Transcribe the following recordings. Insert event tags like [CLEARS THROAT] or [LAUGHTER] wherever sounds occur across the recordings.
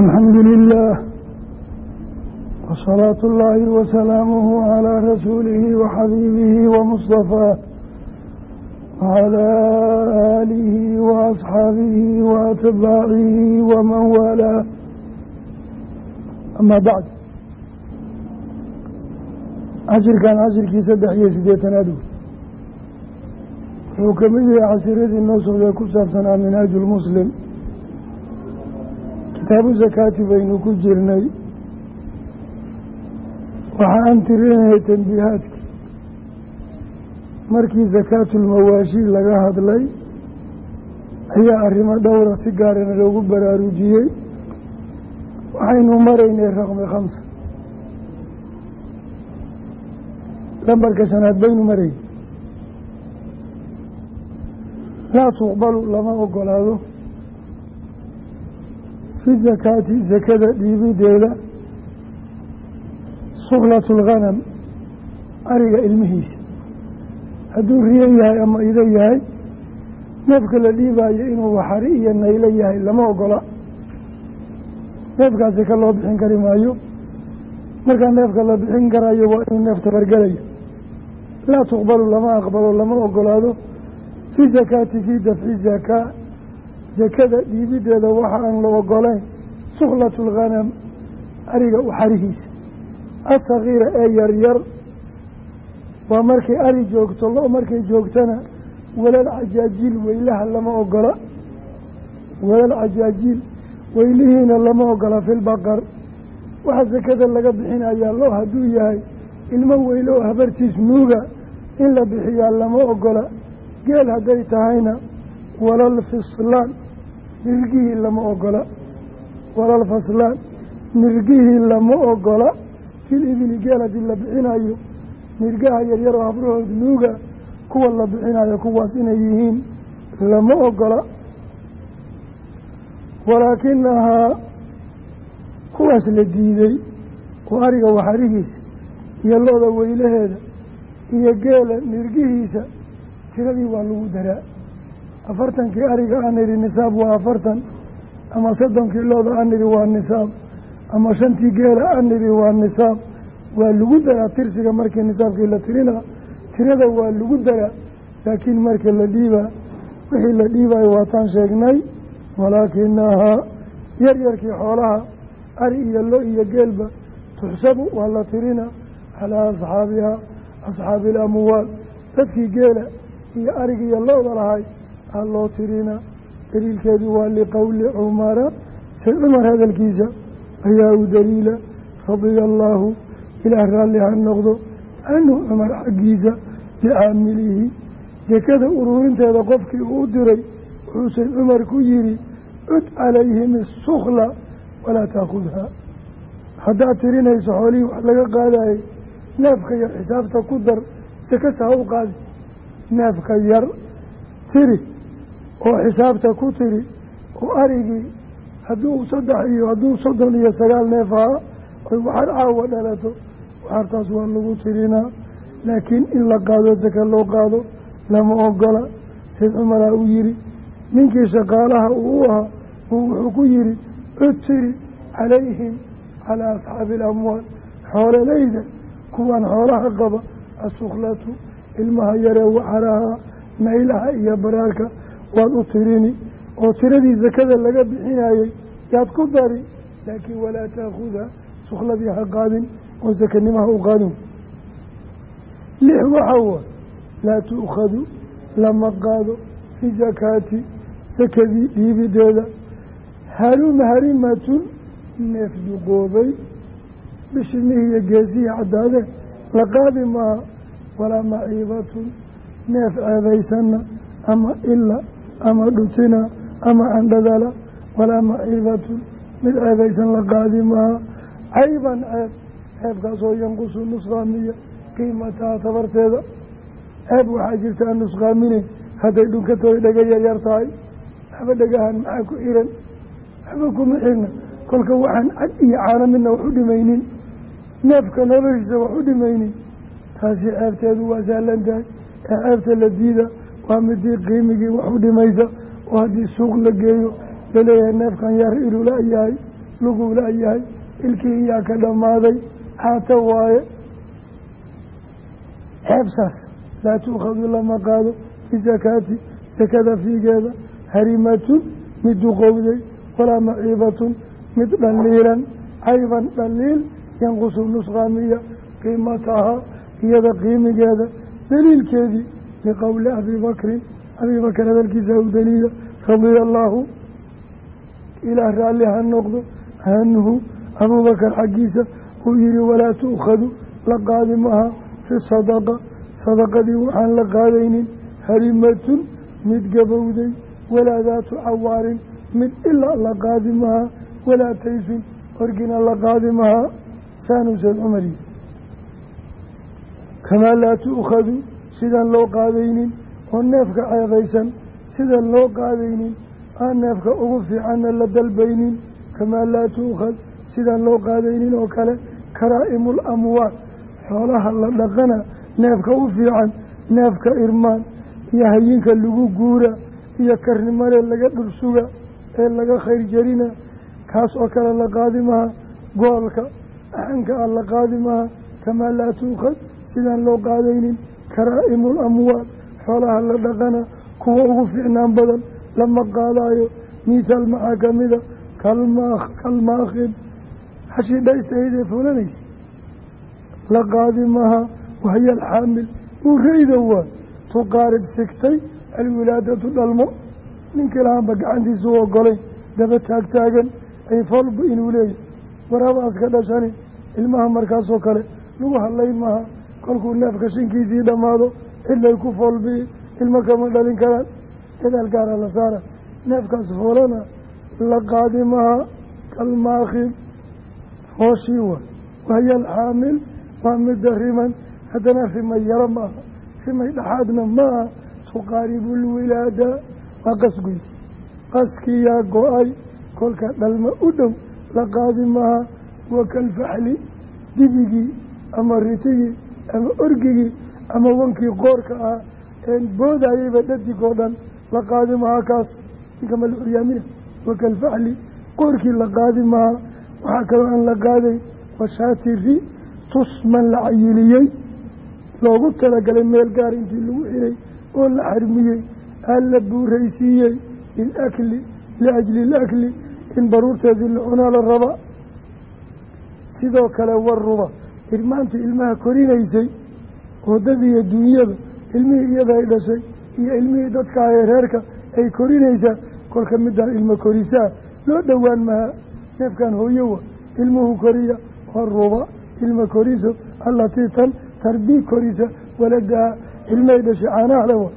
alxamdu lilah wasalaatu اllaahi wasalaamuhu calaa rasuulihi waxabiibihi wamustafaah wacalaa aalihi waasxaabihi waatbaacihi waman waalaah amaa bacd cashirkan cashirkii saddex iyo siddeetanaad wuxuu ka mid yahay cashiradii noo socday ku saabsanaa minhaaju lmuslim kitaabu zakaati baynu ku jirnay. Waxa aan tirinayay tanbiihaadkii markii sakaatulmawaashi laga hadlay ayaa arrimo dhowra si gaarana loogu baraarujiyey waxaynu maraynay raqmi khamsa. Lambarka shanaad baynu marayn laa tuqbalu lama ogolaado fi zakaati sakada dhiibideeda suklatu lghanam ariga ilmihiisa hadduu riyo yahay ama ido yahay neefka la dhiibaayo inuu waxari iyo naylo yahay lama ogola neefkaasi ka loo bixin kari maayo markaa neefka la bixin karayo waa inuu neef tabargelayo laa tuqbalu lama aqbalo lama ogolaado fii zakaati fii dafci zakaa sakada dhiibideeda waxa aan la ogolayn sukhlatu lghanam ariga uxarihiisa asakiira ee yaryar waa markay ari joogto lo markay joogtana walal cajaajiil weylaha lama ogola walal cajaajiil weylihiina lama ogola filbaqar waxa sakada laga bixinayaa lo hadduu yahay ilmo weylo oo habartiis nuuga in la bixiyaa lama ogola geel hadday tahayna walal fislaan nirgihii lama ogola. Walal faslaan. Nirgihii lama ogola. Fil ibili geel haddii la bixinayo nirgaha yaryar oo habrahood nuuga kuwa la bixinayo kuwaas inay yihiin lama ogola. Walaakinahaa kuwaas la diiday oo ariga waxarihiisa iyo looda weylaheeda iyo geela nirgihiisa tiradii waa lagu daraa afartankii ariga aan idhi nisaab waa afartan ama soddonkii looda aan idhi waa nisaab ama shantii geela aan idhi waa nisaab waa lagu daraa tirsiga markii nisaabkii la tirinaa tirada waa lagu daraa laakiin marka la dhiibaa wixii la dhiibayo waataan sheegnay walaakinahaa yaryarkii xoolaha ari iyo lo iyo geelba tuxsabu waa la tirinaa calaa asxaabihaa asxaabi ilamwaal dadkii geela iyo arig iyo looda lahay aa loo tirinaa daliilkeedu waa liqowli cumara. Say cumar hadalkiisa ayaa u daliila radia allaahu ilaah raalli ha noqdo. Canhu cumar xaggiisa bicaamilihi sekada ururinteeda qofkii uu diray wuxuusan cumar ku yihi cud calayhim isukla walaa taakudhaa. Haddaad tirinayso xoolihii wax laga qaadayay neefka yar xisaabta ku dar sakasa ha u qaadi. Neefka yar tiri oo xisaabta ku tiri oo arigii hadduu saddex iyo hadduu soddon iyo sagaal neef ahaa oy waxar caawa dhalato waxartaas waa lagu tirinaa laakiin in la qaado saka loo qaado lama ogola. Sayd cumaraa uu yihi ninkii shaqaalaha uu u ahaa uu wuxuu ku yihi cud tiri calayhim calaa asxaabi ilamwaal xoololeyda kuwaan xoolaha qaba asukhlatu ilmaha yaree waxaraha naylaha iyo baraarka waad u tirini oo tiradii sakada laga bixinayey yaad ku dari. Laakiin walaa taakuda sukhladii ha qaadin oo sakanimaha u qaadin. Lix waxa wa laa tu'khadu lama qaado fi zakaati sakadii dhiibideeda. Harum harimatun neef duqoobay bishimihii iyo geesihii caddaadeen la qaadi maaha. Walaa maciibatun neef ceebaysanna ama ila ama dhutina ama andhadala walaa maciibatun mid ceebaysan la qaadi maaha. Cayban ceeb ceebkaasoo yanqusu nusqaamiya qiimataha tabarteeda ceeb waxaa jirta aan nusqaaminayn hadday dhunkatooda dhega yaryar tahay. Waxba dhegahan maxaa ku xiran waxba kuma xirna kolka waxaan cad iyo caano midna wax u dhimaynin. Neefka noloshiisa wax u dhimaynin. Taasi ceebteedu waa sahlan ee ceebta la diida waa midii qiimigii wax u dhimaysa oo haddii suuq la geeyo la leeyahay neefkan yar ilula yahay luguu laayahay ilkii iyaa ka dhammaaday xaato waaye. Xeebsaas laa tuukhadu lama qaado bisakaati sakada fiigeeda harimatun mid duqowday walaa maciibatun mid dhaliilan cayban dhaliil yanqusu nusqaamiya qiimatahaa iyada qiimigeeda daliilkeedii biqowli abii bakrin abii bakr hadalkiisa u daliila radia allaahu ilaah raalli ha noqdo anhu abuubakar xaggiisa uu yihi walaa tu'khadu la qaadi maha fi sadaqa sadaqadii waxaan la qaadaynin harimatun mid gabowday walaa daatu cawaarin mid ilaa la qaadi maha walaa taysun orgina la qaadi maha saanu sayd cumari sidaan loo qaadaynin oo neefka ceebaysan sidaan loo qaadaynin aan neefka ugu fiicanna la dalbaynin kamaa laa tu'khad sidaan loo qaadaynin oo kale karaa'imul amwaal xoolaha la dhaqana neefka u fiican neefka irmaan iyo hayinka lagu guura iyo karnimale laga dhursuga ee laga khayr jarina kaas oo kale la qaadi maha goolka axanka ah la qaadi maha kamaa laa tuukhad sidaan loo qaadaynin karaa'imul amwaal xoolaha la dhaqana kuwa ugu fiicnaan badan lama qaadaayo mithaal maxaa kamida kalmaa kalmaakhib hashii dhaysaydee fulanaysa la qaadi maha wahya alxaamil uureyda waa tuqaarib sigtay alwilaadatu dhalmo. Ninkii lahaanba gacantiisa u ogolayn daba taagtaagan ay folba inuu leeyahy waraabaas ka dhashani ilmaha markaasoo kale lagu hadlayn maha kolkuu neefka shinkiisii dhammaado cidlay ku foolbii ilmo kama dhalin karaan. Dadaal gaara la saara. Neefkaas foolana la qaadi maha. Kalmaakhib fooshii wa. Wahya alxaamil waa midda riman. Haddana rimay yaro ma aha rimay dhexaadna ma aha tuqaaribu lwilaada waa qasgoysi qaskiyaa go'ay. Kolka dhalma u dhow la qaadi maha. Wakalfaxli dibigii ama ritigii ama orgigii ama wankii qoorka ah een boodayeyba dhadigoo dhan la qaadi maha kaas. Ninka la curyaamina wakalfaxli qoorkii la qaadi maha waxaa kaloo aan la qaaday washaatiri tusman la cayiliyey. Loogu talagalay meel gaar intii lagu xiray oo la xarmiyey aa la buuraysiiyey lilakli liajli ilakli in baruurteedii la cunaa la raba. Sidoo kale waruba irmaantii ilmaha korinaysay waddadiiyo duunyada ilmihii iyada ay dhashay iyo ilmihii dadka ahee reerka ay korinaysaa kolka midaan ilmo korisaa loo dhowaan mahaa neefkan hooyowa ilmuhu koriya waruba ilma koriso allatii tan tarbii korisa waladaha ilmahay dhashay caanaha lewa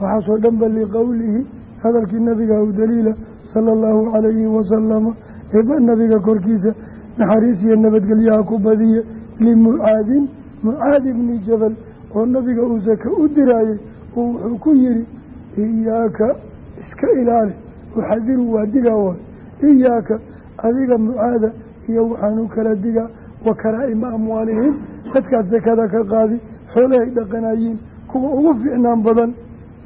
waxaasoo dhan ba liqowlihi hadalkii nabiga u daliila sala allahu calayhi wasalama eeba nabiga korkiisa naxariis iyo nabadgelyaha ku badiye limucaadin mucaad ibni jabal oo nabiga uu saka u diraayey oo wuxuu ku yihi iyaaka iska ilaali uxadiru waa digaa waay iyaaka adiga mucaada iyo waxaan u kala digaa wa karaa'ima amwaalihim dadkaad sakada ka qaadi xoolahay dhaqanayiin kuwa ugu fiicnaan badan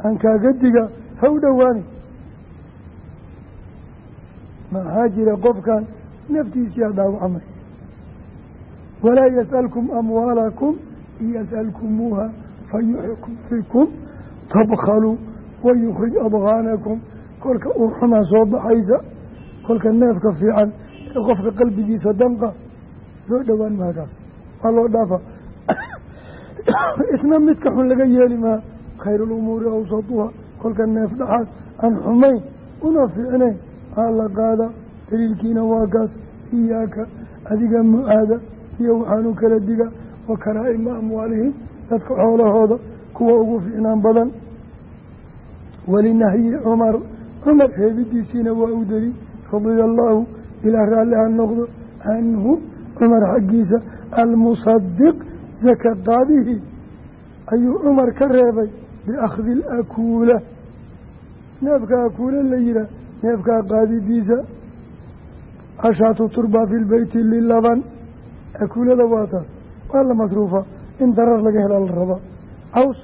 aan diga ha u dhowaani maxaa jira qofkan naftiisiyaa dhaawacmaysa walaa yas'alkum amwaalakum in yas'alkumuuha fayuxikum fikum tabkhaluu wayukhrij adgaanakum kolka uurxumaa soo baxaysa kolka neefka fiican ee qofka qalbigiisa danqa loo dhowaan maakaas waa loo dhaafa isna midka xun laga yeeli maa khayruulumuuri awsatuha kolka neef dhaxaad aan xumayn una fiicnayn aa la qaada daliilkiina waa iyaaka adiga mu'aada iyo waxaanu kala diga wa karaa'ima amwaalihim dadka xoolahooda kuwa ugu fiicnaan badan. Walinahyi cumar cumar reebidiisiina waa u deli radia allaahu ilaah raalli ha noqdo canhu cumar xaggiisa almusadiq saka qaadihii ayuu cumar ka reebay biakhdi alakuula. Neefka akuula la yihaah neefkaa qaadidiisa ashaatu turbaa fi lbeyti lilaban akuulada waa taas. Waa la masruufaa in darar laga helaa la rabaa caws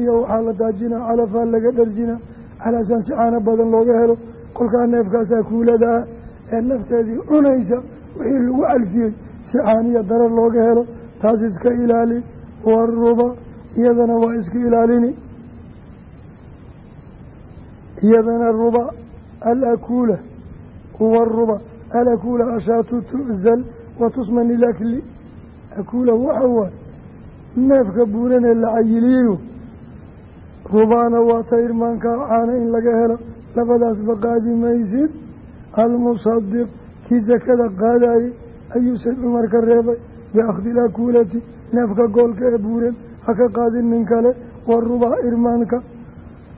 iyo waxaa la daajinaa calafaa laga dharjinaa calaasaan si caano badan looga helo kolkaa neefkaas akuulada ah ee nafteedii cunaysa wixii lagu calfiyey si caaniya darar looga helo taas iska ilaali waruba iyadana waa iska ilaalini. Iyadana ruba alakuula waruba alakuula ashaatu tu'zal wa tusman ilakli akuula waxa waay neefka buuranee la cayiliyeyo rubaana waa ta irmaankaa caana in laga helo labadaasba qaadi maysid almusadiq kii sakada qaadayey ayuu sayd cumar ka reebay biakhdi ilakuulati neefka goolka ee buuran ha ka qaadin nin kale warubaa irmaanka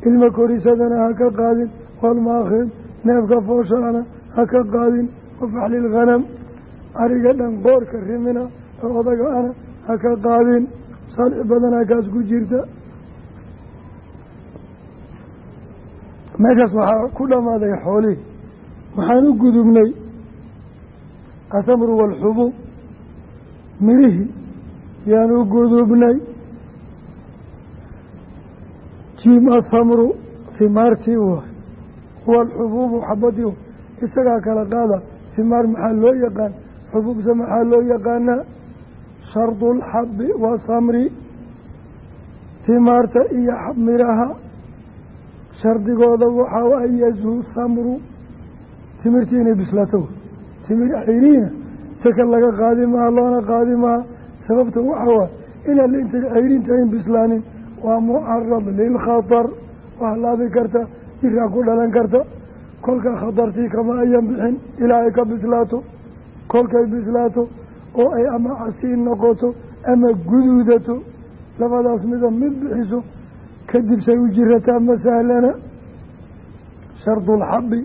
ilma korisadana ha ka qaadin walmaakhid neefka fooshaana ha ka qaadin wafaxlilghanam ariga dhan qoorka rimina oo odaga ana ha ka qaadin. Saalix badanaa kaas ku jirta. Meeshaas waxaa ku dhammaaday xoolihii waxaan u gudubnay atamru waalxubuub mirihii. Yaan u gudubnay jiim athamru himaartii waay waalxubuubu xabadii isagaa kala qaada himaar maxaa loo yaqaan xubuubsa maxaa loo yaqaanaa shardu lxabi wasamri himaarta iyo miraha shardigooda waxaa an samru timirtii inay bislaato timir cayriina saka laga qaadi maha loona qaadi maha sababta waxaa waay inaan intay cayrintahayn bislaanin waa mucarad lilkhatar waa laabi karta jiraa ku dhalan karta kolka khatartii kama ayan bixin ilaa ay ka bislaato kolkay bislaato oo ay ama casiin noqoto ama guduudato labadaas mida mid bixiso kadib say u jirataa ma sahlana shardulxabi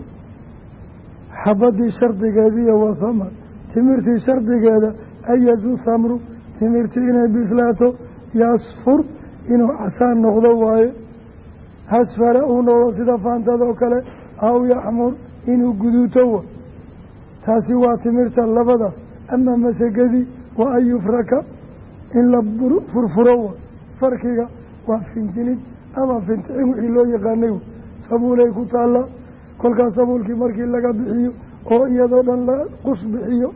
xabadii shardigeediiyo wasamar timirtii shardigeeda ayazu samru timirtii inay bislaato yasfur inuu casaan noqdo waaye. Hasfara uu noqdo sida faantadoo kale aw yaxmur inuu guduuto wa taasi waa timirta labadaas ama masagadii waa an yufraka in la furfuro wa. Farkiga waa finjinid ama fintixin wixii loo yaqaanay sabuulay ku taalla kolkaas sabuulkii markii laga bixiyo oo iyadoo dhan la qus bixiyo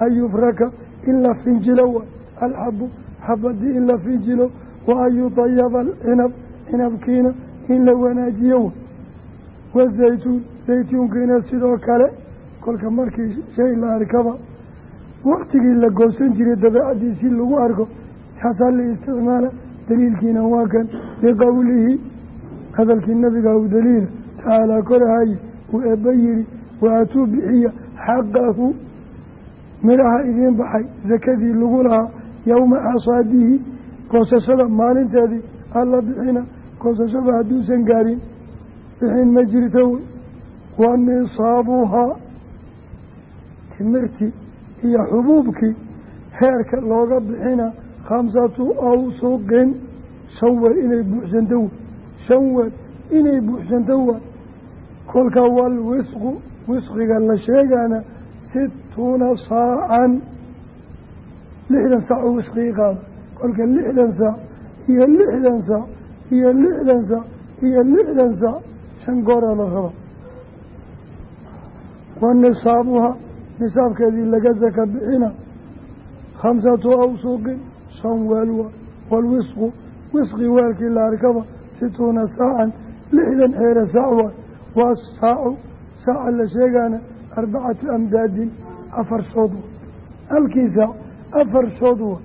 an yufraka in la finjilo wa. Alxabu xabadii in la finjilo wa an yudayaba alcinab cinabkiina in la wanaajiyo wa. Wazaytuun zaytuunkiina sidoo kale kolka markii shay la arkaba waktigii la goosan jiray dabeecadiisii lagu arko taasaa la isticmaala daliilkiina waa kan biqowlihi hadalkii nabiga u daliila tacaalaa korahaye uu eebba yihi waatuu bixiya xaqahu. Midhaha idiin baxay sakadii lagu lahaa yowma xasaadihi goosashada maalinteedii alla bixina goosashada hadduusan gaarin bixin ma jirto wa nisaabuhaa timirtii iyo xubuubkii heerka looga bixina khamsatu awsuqin shan weel inay buuxsanto wa shan weel inay buuxsanto waa kolka walwisqu wisqiga la sheegaana situuna saacan. Lixdan saac oo wisqigii qaada kolka lixdan saac iyo lixdan saac iyo lixdan saac iyo lixdan saac. Shan gooraa la raba wa nisaabuha nisaabkeedii laga saka bixina. Khamsatu awsuqin shan weel waa walwisqu wisqi weelkii la arkaba situuna saacan lixdan xeere saac waay waa saacu. Saaca la sheegaana arbacatu amdaadin afar shood wa halkii saac afar shood wa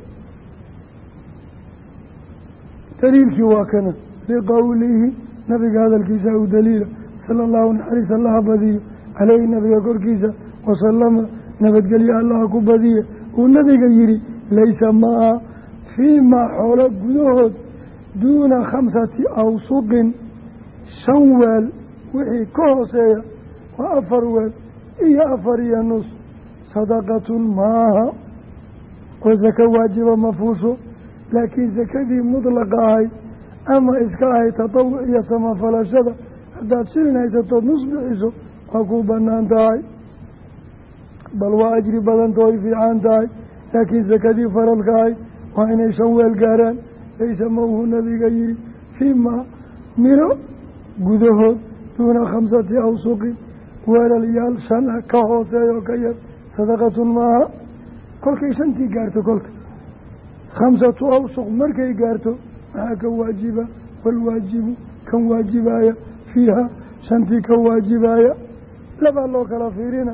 daliilkii waa kana. Biqowlihi nabiga hadalkiisa u daliila. Sala allahu naxariis allaha badiyo. Caleyhi nabiga korkiisa wasalama nabadgelye allaha ku badiya. Uu nabiga yihi laysa maa fii maa xoolo gudahood duuna khamsati awsuqin shan weel wixii ka hooseeya waa afar weel iyo afar iyo nus sadaqatun maaha. Oo sako waajiba ma fuusho laakiin sakadii mudlaqa ahayd ama iska ahayd tatawuc iyo samafalashada haddaad shilin haysatood nus bixiso waa ku bannaan tahay bal waa ajri badanta way fiican tahay laakiin sakadii faralka ahayd waa inay shan weel gaaraan laysa ma uu nabiga yihi fii maa miro gudahood duuna khamsati awsuqin weelalyaal shan ah ka hooseeyo ka yar sadaqatun maaha kolkay shantii gaarto kolka khamsatu awsuq markay gaarto maxaa ka waajiba walwaajibu kan waajibaaya fiiha shantii ka waajibaaya labaa loo kala fiirina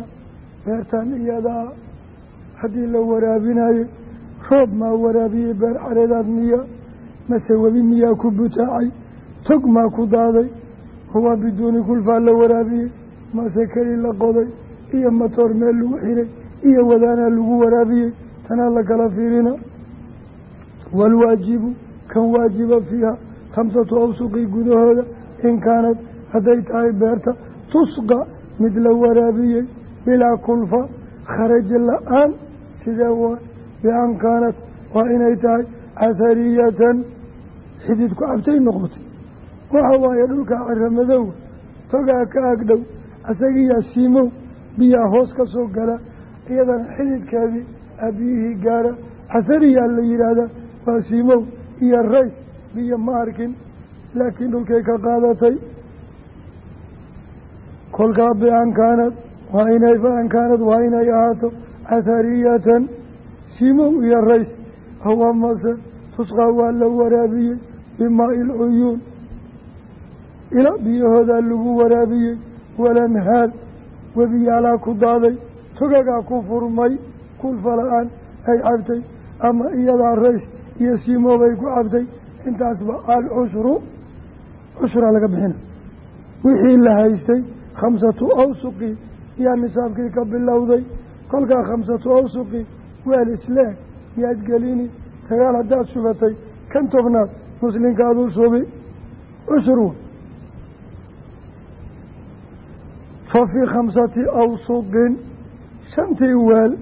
beertan iyadaa haddii la waraabinayo roob maa waraabiyey beer xareedaad miya mase webi miyaa ku butaacay tog maa ku daaday huwa biduuni kulfaa la waraabiyey mase keli la qoday iyo matoor meel lagu xiray iyo wadaanaa lagu waraabiyey tanaa la kala fiirina. Waalwaajibu kan waajiba fiiha khamsatu awsuqi gudahooda in kaanad hadday tahay beerta tusqa mid la waraabiyey bilaa kulfa kharaj la'aan sidee waa bi-an kaanat waa inay tahay athariyatan xidid ku cabtay noqotay. Waxa waaye dhulka caramadow togaa ka agdhow asagiyaa siimow biyaa hoos ka soo gala iyadana xididkeedii abiyihii gaara athariyaa la yidhaahdaa waa siimow iyo rays biyo ma arkin laakiin dhulkay ka qaadatay. Kolkaa bi-an waa inay fa-an kaanad waa inay ahaato athariyatan siimow iyo rays hawa mase tusqaa waa la waraabiyey bimaa-i ilcuyuun ila biyahoodaa lagu waraabiyey walanhaad webiyaalaa ku daaday togagaa ku furmay kulfa la'aan ay cabtay ama iyadaa rays iyo siimoobay ku cabtay. Intaasba alcushru cushraa laga bixina. Wixii la haystay khamsatu awsuqi yaa nisaabkii ka bilowday kolkaa khamsatu awsuqi weel isleeg yaad gelini sagaal haddaad shubatay kan tobnaad muslinkaaduu subi. Cushru fa fii khamsati awsuqin shantii weel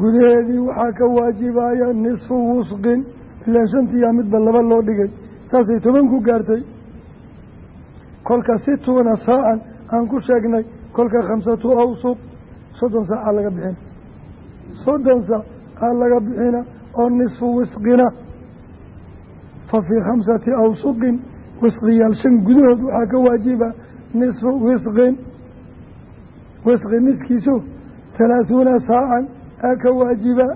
gudaheedii waxaa ka waajibaya nisfu wusqin ilaan shantiiyaa midba laba loo dhigay saasay toban ku gaartay. Kolka situuna saacan aan ku sheegnay kolka khamsatu awsuq soddon saaca laga bixina soddon saac aa laga bixina oo nisfu wisqina. Fa fii khamsati awsuqin wisqiyaal shan gudahood waxaa ka waajiba nisfu wisqin. Wisqi niskiisu halaahuuna saacan aa ka waajiba.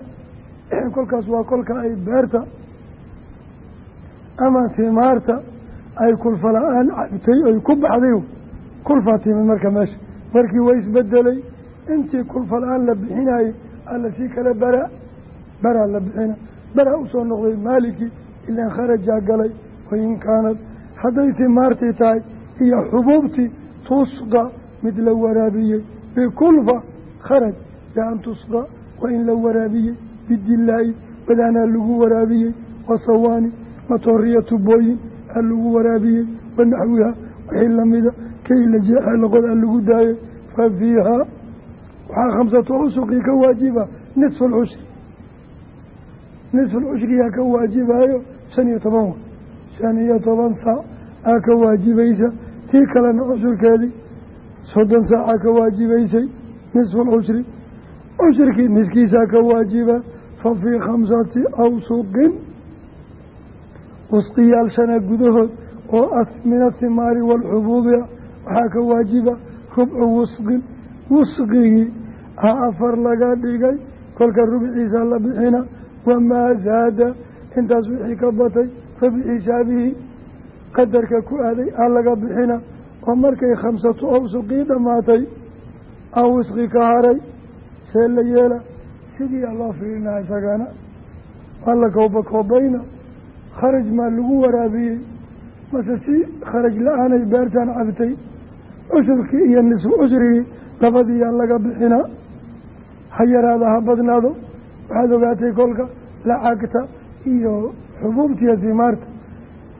[CLEARS THROAT] Kolkaas waa kolka ay beerta ama timaarta ay kulfa la'aan cabtay oy ku baxday. Kulfaa timid marka meesha markii waa isbedelay intii kulfa la'aan la bixinayey alla sii kale bara baraa la bixina baraa u soo noqday maalikii ilaan kharajaa galay wain kaanad hadday timaartii tahay iyo xubuubtii tusqa mid la waraabiyey bikulfa kharaj bi-an tusqa waa in la waraabiyey bidilaayi wadaanaa lagu waraabiyey wasawaani matooriya tubooyin aa lagu waraabiyey wanaxwiha wixii lamida kay la jeexee loqodaa lagu daayey fa fiihaa waxaa khamsatu usuqii ka waajiba nisfu lcushri nisfu lcushriyaa ka waajibayo shan iyo toban wa. Shan iyo toban saac aa ka waajibaysa tii kalena cushurkeedii soddon saacaa ka waajibaysay nisfu lcushri cushurkii niskiisaa ka waajiba fa fii khamsati awsuqin. Wasqiyaal shana gudahood oo min athimaari waalxubuubi waxaa ka waajiba rubcu wusqin. Wusqigii ha afar laga dhigay kolka rubciisa la bixina wamaa zaada. Intaas wixii ka batay fa bixisaabihi qadarka ku aaday ha laga bixina. Oo markay khamsatu awsuqii dhammaatay aan wisqi ka haray see la yeela. Sidii a loo fiirinaa isagana. Waa la kooba kharaj maa lagu waraabiyey. Mase si kharaj la'aanay beertaan cabtay cushurkii iyo nisfu cushrigii labadiiyaa laga bixinaa ha yaraada ha badnaado. Waxaad ogaatay kolka lacagta iyo xubuubtiiyo simaarta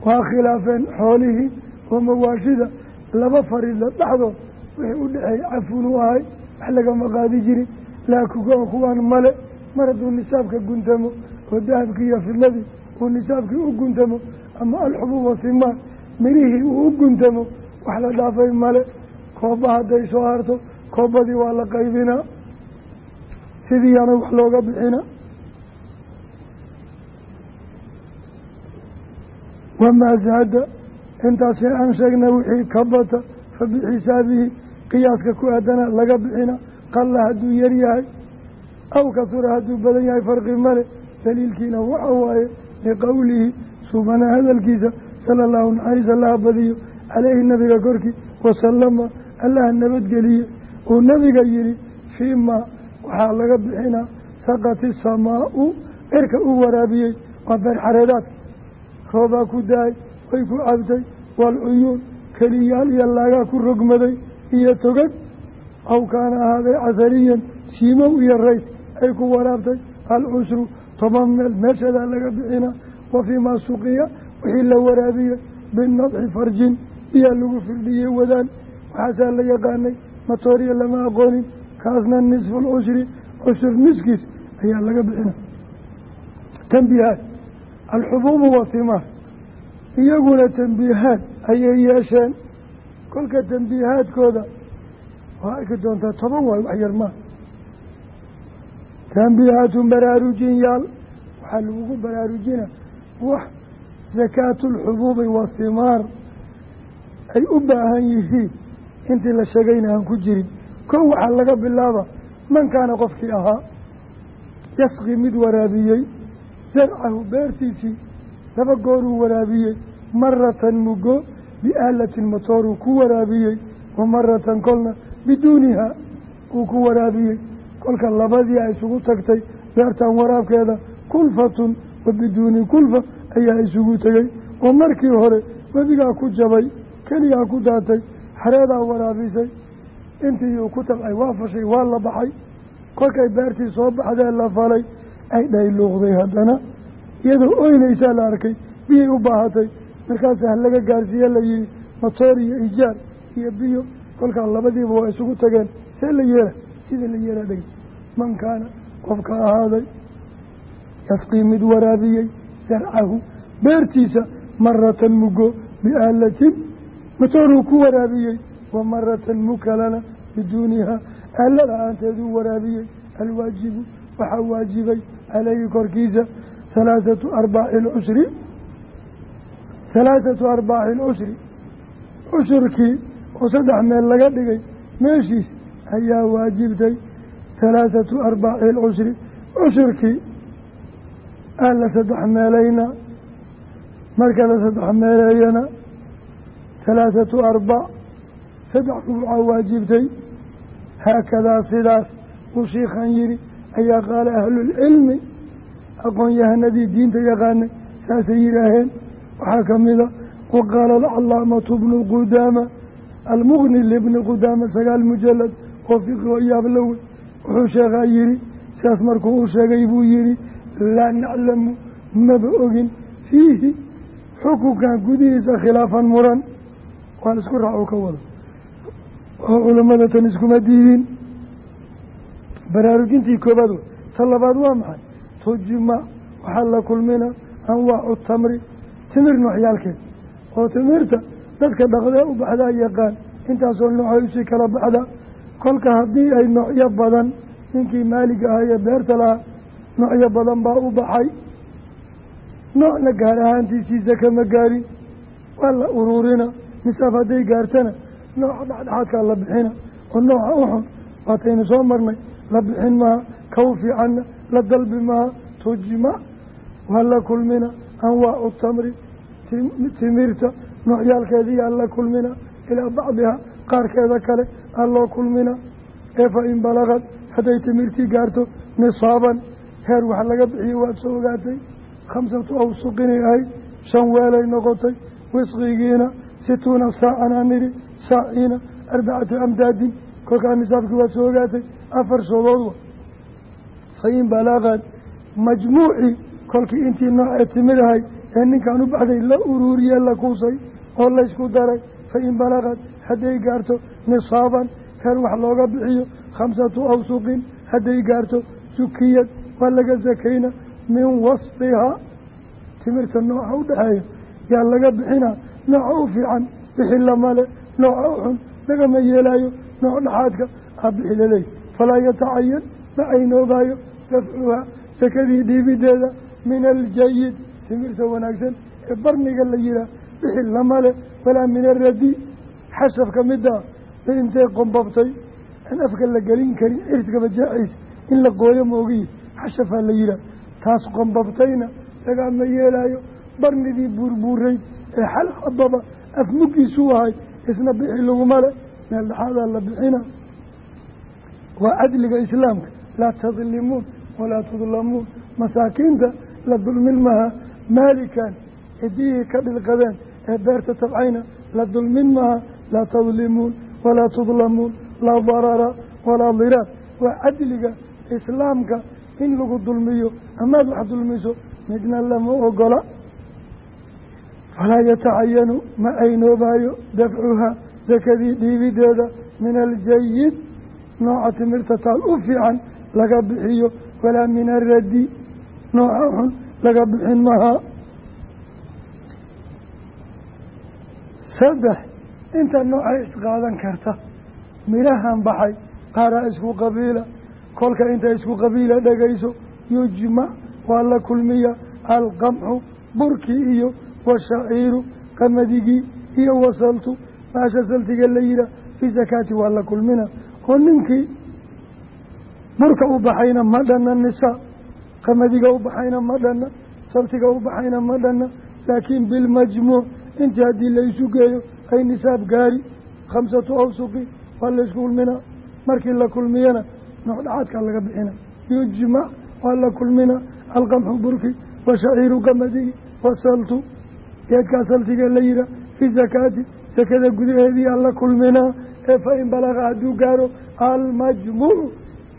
waa khilaafeen xoolihii oo mawaashida laba fariidla dhexdood wixii u dhexeeyay cafun u ahay wax lagama qaadi jirin laakiin kuwaan male mar hadduu nisaabka guntamo oo dahabkii iyo fidladii uu nisaabkii u guntamo ama alxubuub wasimaan mirihii uu u guntamo wax la dhaafay male kooba hadday soo harto koobadii waa la qaybinaa. Sidiiyaana wax looga bixina. Wamaa zaada intaasi aan sheegna wixii ka bata fa bixisaabihi qiyaaska ku aadana laga bixina. Qalla hadduu yar yahay aw kasura hadduu badan yahay farqi male daliilkiina waxa waaye liqowlihi subana hadalkiisa sala allahu naxariis allaha badiyo caleyhi nabiga korkii wasalama allaha nabadgeliye uu nabiga yihi fii maa waxaa laga bixinaa saqati samaau cirka uu waraabiyey waa beer xareedaadka roobaa ku da'ay way ku cabtay waalcuyuun keliyaal iyo laagaa ku rogmaday iyo togag aw kaana ahaaday casariyan siimow iyo rays ay ku waraabtay alcushru toban meel meeshadaa laga bixinaa wa fii maa suqiya wixii la waraabiyey binadxi farjin biyaa lagu firdhiyey wadaan. Waxaasaa la yaqaanay matooriya lama aqoonin kaasna nisfu lcushri cushur niskiis ayaa laga bixina. Tambiihaad alxubuubu watimaar iyaguna tambiihaad ayay yeesheen. Kolka tambiihaadkooda waa arki doontaa toban waay wax yar maa tambiihaatun baraarujin yaal. Waxaa lagugu baraarujina wax sakaatu lxubuubi watimaar ay u baahan yihiin intii la sheegayna aan ku jirin. Kow waxaa laga bilaaba man kaana qofkii ahaa yasqi mid waraabiyey zarcahu beertiisii laba gooruu waraabiyey maratan mugo biaalatin motooruu ku waraabiyey wa maratan kolna biduuniha uu ku waraabiyey. Kolka labadii a isugu tagtay beertan waraabkeeda kulfatun wa biduuni kulfa ayaa isugu tegey oo markii hore webigaa ku jabay keligaa ku daatay xareedaa waraabisay intii uu ku tabcay waa fashay waa la baxay kolkay beertii soo baxdee la falay ay dhayluuqday haddana iyadoo oynaysaa la arkay biyay u baahatay markaasa halaga gaarsiiye la yihi matoor iyo ijaar iyo biyo kolkaa labadiiba waa isugu tageen. See la yeela sida la yeela dheg man kaana qofka ahaaday yasqii mid waraabiyey zarcahu beertiisa maratan mugo biaalatin matooruu ku waraabiyey wa maratan mukalana biduuniha aala la'aanteeduu waraabiyey. Alwaajibu waxaa waajibay caleyhi korkiisa. Halaathatu arbaaci lcushri halaathatu arbaaci lcushri cushurkii oo saddex meel laga dhigay meeshiis ayaa waajibtay. Halaathatu arbaaci lcushri cushurkii aa la saddex meelayna marka la saddex meeleeyana halaathatu arbac saddex rubuca waajibtay haakadaa sidaas uu shiikhan yihi ayaa qaala ahlulcilmi aqoon-yahanadii diinta yaqaanay saasay yidhaaheen waxaa ka mida wa qaala alcalaamatu bnu qudaama almuqni libni qudaama sagaal mujalad oo fiqi oo yaablowe wuxuu sheekhaa yihi sidaas markuu u sheegay buu yihi laa naclamu maba ogin fiihi xukunkan gudihiisa khilaafan muran waan isku raaco ka wada oo culamada tan iskuma diidin. Baraarujintii koobaad wey ta labaad waa maxay? Tujma waxaa la kulmina anwaacu tamri timir noocyaalkeed. Oo timirta dadka dhaqdee u baxdaa yaqaan intaasoo noocay u sii kala baxda. Kolka haddii ay noocyo badan ninkii maalig ahaa ee beerta lahaa noocyo badan baa u baxay. Noocna gaar ahaantiisiisa kama gaarin. Waa la uruurina misaaf hadday gaartana nooca dhexdhexaadkaa la bixina oo nooca u xun waataynu soo marnay la bixin maha kaw fiicanna la dalbi maha tujma waa la kulmina anwaacu tamri timirta noocyaalkeediyaa la kulmina ilaa bacdiha qaarkeeda kale aa loo kulmina ee fa in balagad hadday timirtii gaarto nisaaban heer wax laga bixiyo waad soo ogaatay khamsatu awsuqinay ahayd shan weelay noqotay wisqigiina situuna saacan aan nidhi saaciina arbacatu amdaadin kolkaa nisaabkii waad soo ogaatay afar soodood wa fa in balaqad majmuucii kolkii intii noocee timid ahay ee ninkan u baxday la uruuriye la kuusay oo laysku daray fa in balaqad hadday gaarto nisaaban heer wax looga bixiyo khamsatu awsuqin hadday gaarto sukiyad waa laga sakayna min wasfihaa timirta nooca u yaa laga bixinaa nooca u fiican bixi lamale nooca u xun lagama yeelaayo nooc dhexaadka aa bixi laleey falaa yatacayan ma aynoobaayo dafcuhaa sakadii dhiibideeda min aljayid timirta wanaagsan ee barniga la yihaah bixi lamale walaa min aradi xasabka mida mid intay qombabtay aan afka la gelin karin cirskaba jaaciisa in la qooyo moogiyi xashafaa la yihaah taas qombabtayna lagama yeelaayo barnidii buurbuuray ee xal hababa af muggiisuu ahay isna bixi laguma le meel dhaxaadaa la bixina. Waa cadliga islaamka. Laa tadlimuun walaa tudlamuun. Masaakiinta la dulmin maha maalikan cidiyihii ka dhilqadeen ee beerta tabcayna la dulmin maha laa tadlimuun walaa tudlamuun. Laa darara walaa diraar. Waa cadliga islaamka in lagu dulmiyo amaad wax dulmiso midna lama ogola falaa yatacayanu ma aynoobaayo dafcuhaa sakadii dhiibideeda min aljayid nooca timirta taal u fiican laga bixiyo walaa min araddi. Nooca xun laga bixin mahaa saddex inta noocay isqaadan karta midhahan baxay qaaraa isku qabiila. Kolka inta isku qabiila dhegayso yujmac waa la kulmiya alqamxu burkii iyo washaciiru qamadigii iyo wasaltu maasha saltiga la yihaa fii sakaati waa la kulmina oo ninkii burka u baxayna ma dhanna nisaa qamadiga u baxayna ma dhanna saltiga u baxayna ma dhanna laakiin bilmajmuuc intii haddii la isu geeyo ay nisaab gaari khamsatu awsuqi waa la isku kulmina markii la kulmiyana nooc dhacaadkaa laga bixina yujmac waa la alqamxu burki washaciiru qamadigi wasaltu geedkaa saltiga la yihaa fii zakaati sakada gudaheedii aan la kulminaa ee fa in balaqa hadduu gaaro almajmuucu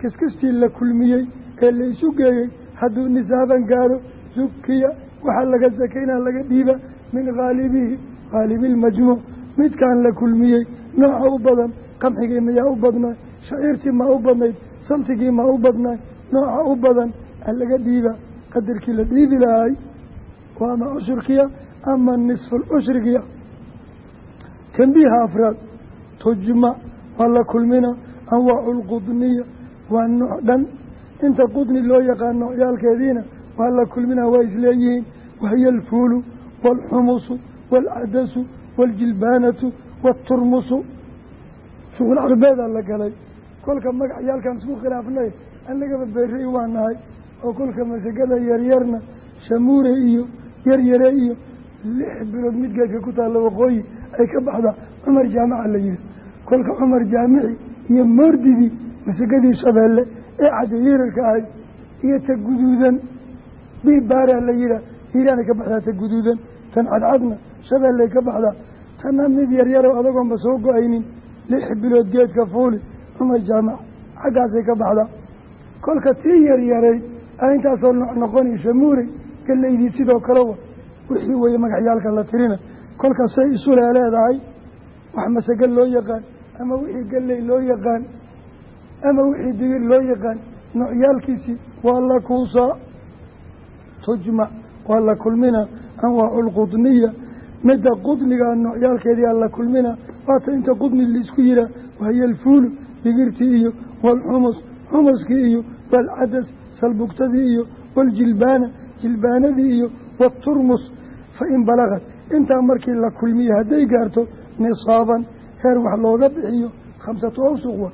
kiskistii la kulmiyey ee la isu geeyey hadduu nisaaban gaaro zukiya waxaa laga sakaynaa laga dhiiba min haalibihi haalibi ilmajmuuc midkaan la kulmiyey nooca u badan qamxigii miyaa u badnaay shaciirtii maa u badnayd saltigii maa u badnaay nooca u badan laga dhiiba qadarkii la dhiibi lahay waa ama cushurkiya ama nisfu lcushrigiya tanbiiha afraad tujmac waa la kulmina anwaacu lqudniya waa nooc dhan inta qudni loo yaqaan noocyaalkeediina waa la kulmina waa isleeyihiin wahiya alfuulu waalxumusu waalcadasu waaljilbaanatu waaturmusu shuqul carbeedaa la galay kolka magacyaalkaan isku khilaafnay annagaba beerey waa nahay oo kolka masagada yaryarna shamuure iyo yaryare iyo lix bilood mid geedka ku taalla waqooyi ay ka baxdaa cumar jaamaca la yihi kolka cumar jaamici iyo moordidii masagadii shabeelle ee cadayirarka ahay iyo ta guduudan. Biibaaraa la yihaa hiiraanay ka baxdaa ta guduudan. Tan cadcadna shabeellay ka baxdaa tanna mid yaryaroo adagoonba soo go'aynin. Lix bilood geedka fuuli cumar jaamac xaggaasay ka baxdaa kolka tii yaryarayd a intaasoo noc noqoni shamuurey galaydii sidoo kalewa wixii weeye magacyaalka la tirina. Kolka say isu lee leedahay wax masagal loo yaqaan ama wixii galley loo yaqaan ama wixii digir loo yaqaan noocyaalkiisii waa la kuusaa. Tujmac waa la kulmina anwaacu lqudniya midda qudniga noocyaalkeedii aa la kulmina. Waata inta qudni la isku yihaa wahiya alfuulu digirtii iyo waalxumus xumuskii iyo waalcadas salbugtadii iyo waaljilbaana jilbaanadii iyo waaturmus fa in balagad intaa markii la kulmiye hadday gaarto nisaaban heer wax looga bixiyo khamsatu awsuq wa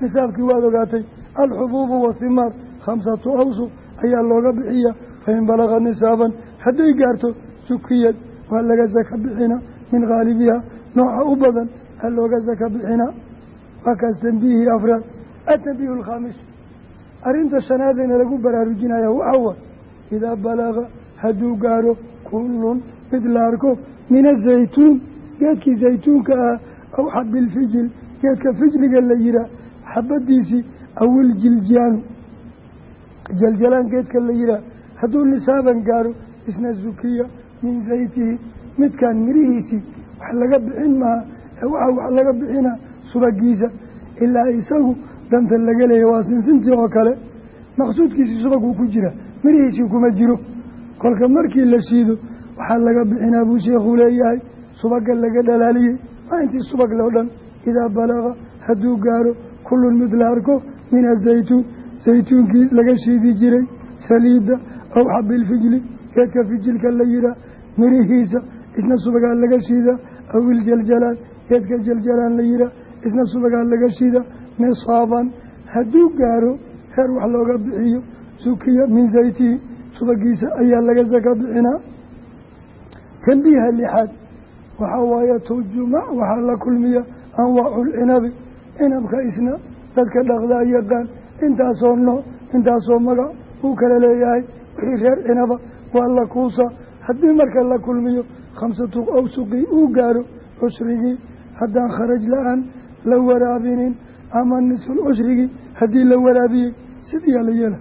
nisaabkii waad ogaatay alxubuubu wathimaar khamsatu awsuq ayaa looga bixiya fain balaga nisaaban hadday gaarto sukiyad waa laga saka bixina min haalibiha nooca u badan a looga saka bixina waa kaas tanbiihii afraad atanbiihu alkhaamis arrinta shanaadayna lagu baraarujinaya waxaa wa hadduu gaaro kullun mid la arko min azaytuun geedkii zaytuunka ah aw xabilfijil geedka fijliga la yihaa xabadiisii awil jiljaanu jaljalaan geedka la yihaa hadduu nisaaban gaaro isna zukiya min zaytihi midkaan mirihiisii wax laga bixin maha ee waxa wax laga bixina subagiisa ilaa isagu danta laga leeya waa sinsintii oo kale maqsuudkiisii subaguu ku jira mirihiisii kuma jiro kolka markii la shiido waxaa laga bixinaa buu sheekhu leeyahay subaga laga dhalaaliyey. Waa intii subag loo dhan idaa balaga hadduu gaaro kullun mid la arko min azaytuun saytuunkii laga shiidi jiray saliidda aw xabilfijli geedka fijilka la yihaa mirihiisa isna subagaa laga shiidaa aw iljaljalaan geedka jaljalaan la yihaa isna subagaa laga shida nisaaban. Hadduu gaaro heer wax looga bixiyo sukiya min zaytihi subagiisa ayaa laga saka bixinaa tanbiiha lixaad waxaa waaye tujumac waxaa la kulmiya anwaaculcinabi cinabka isna dadka dhaqdaa yaqaan intaasoo nooc intaasoo magac uu kala leeyahay. Wixii reer cinaba waa la kuusa. Haddii marka la kulmiyo khamsatu awsuqii uu gaaro cushrigii haddaan kharaj la'aan la waraabinin ama nisful cushrigii haddii la waraabiyey sidiyaa la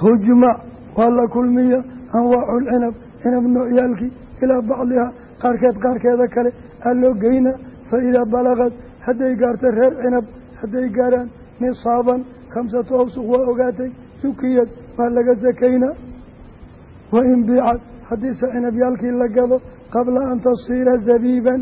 tujmac waa la kulmiya anwaacu lcinab cinab noocyaalkii ilaa bacdihaa qaarkeed qaarkeeda kale aa loo geynaa fa idaa balagad hadday gaarto reer cinab hadday gaaraan nisaaban khamsatu awsuq waa ogaatay sukiyad waa laga sakaynaa wa in biicad haddiise cinabyaalkii la gado qabla an tasiira zabiiban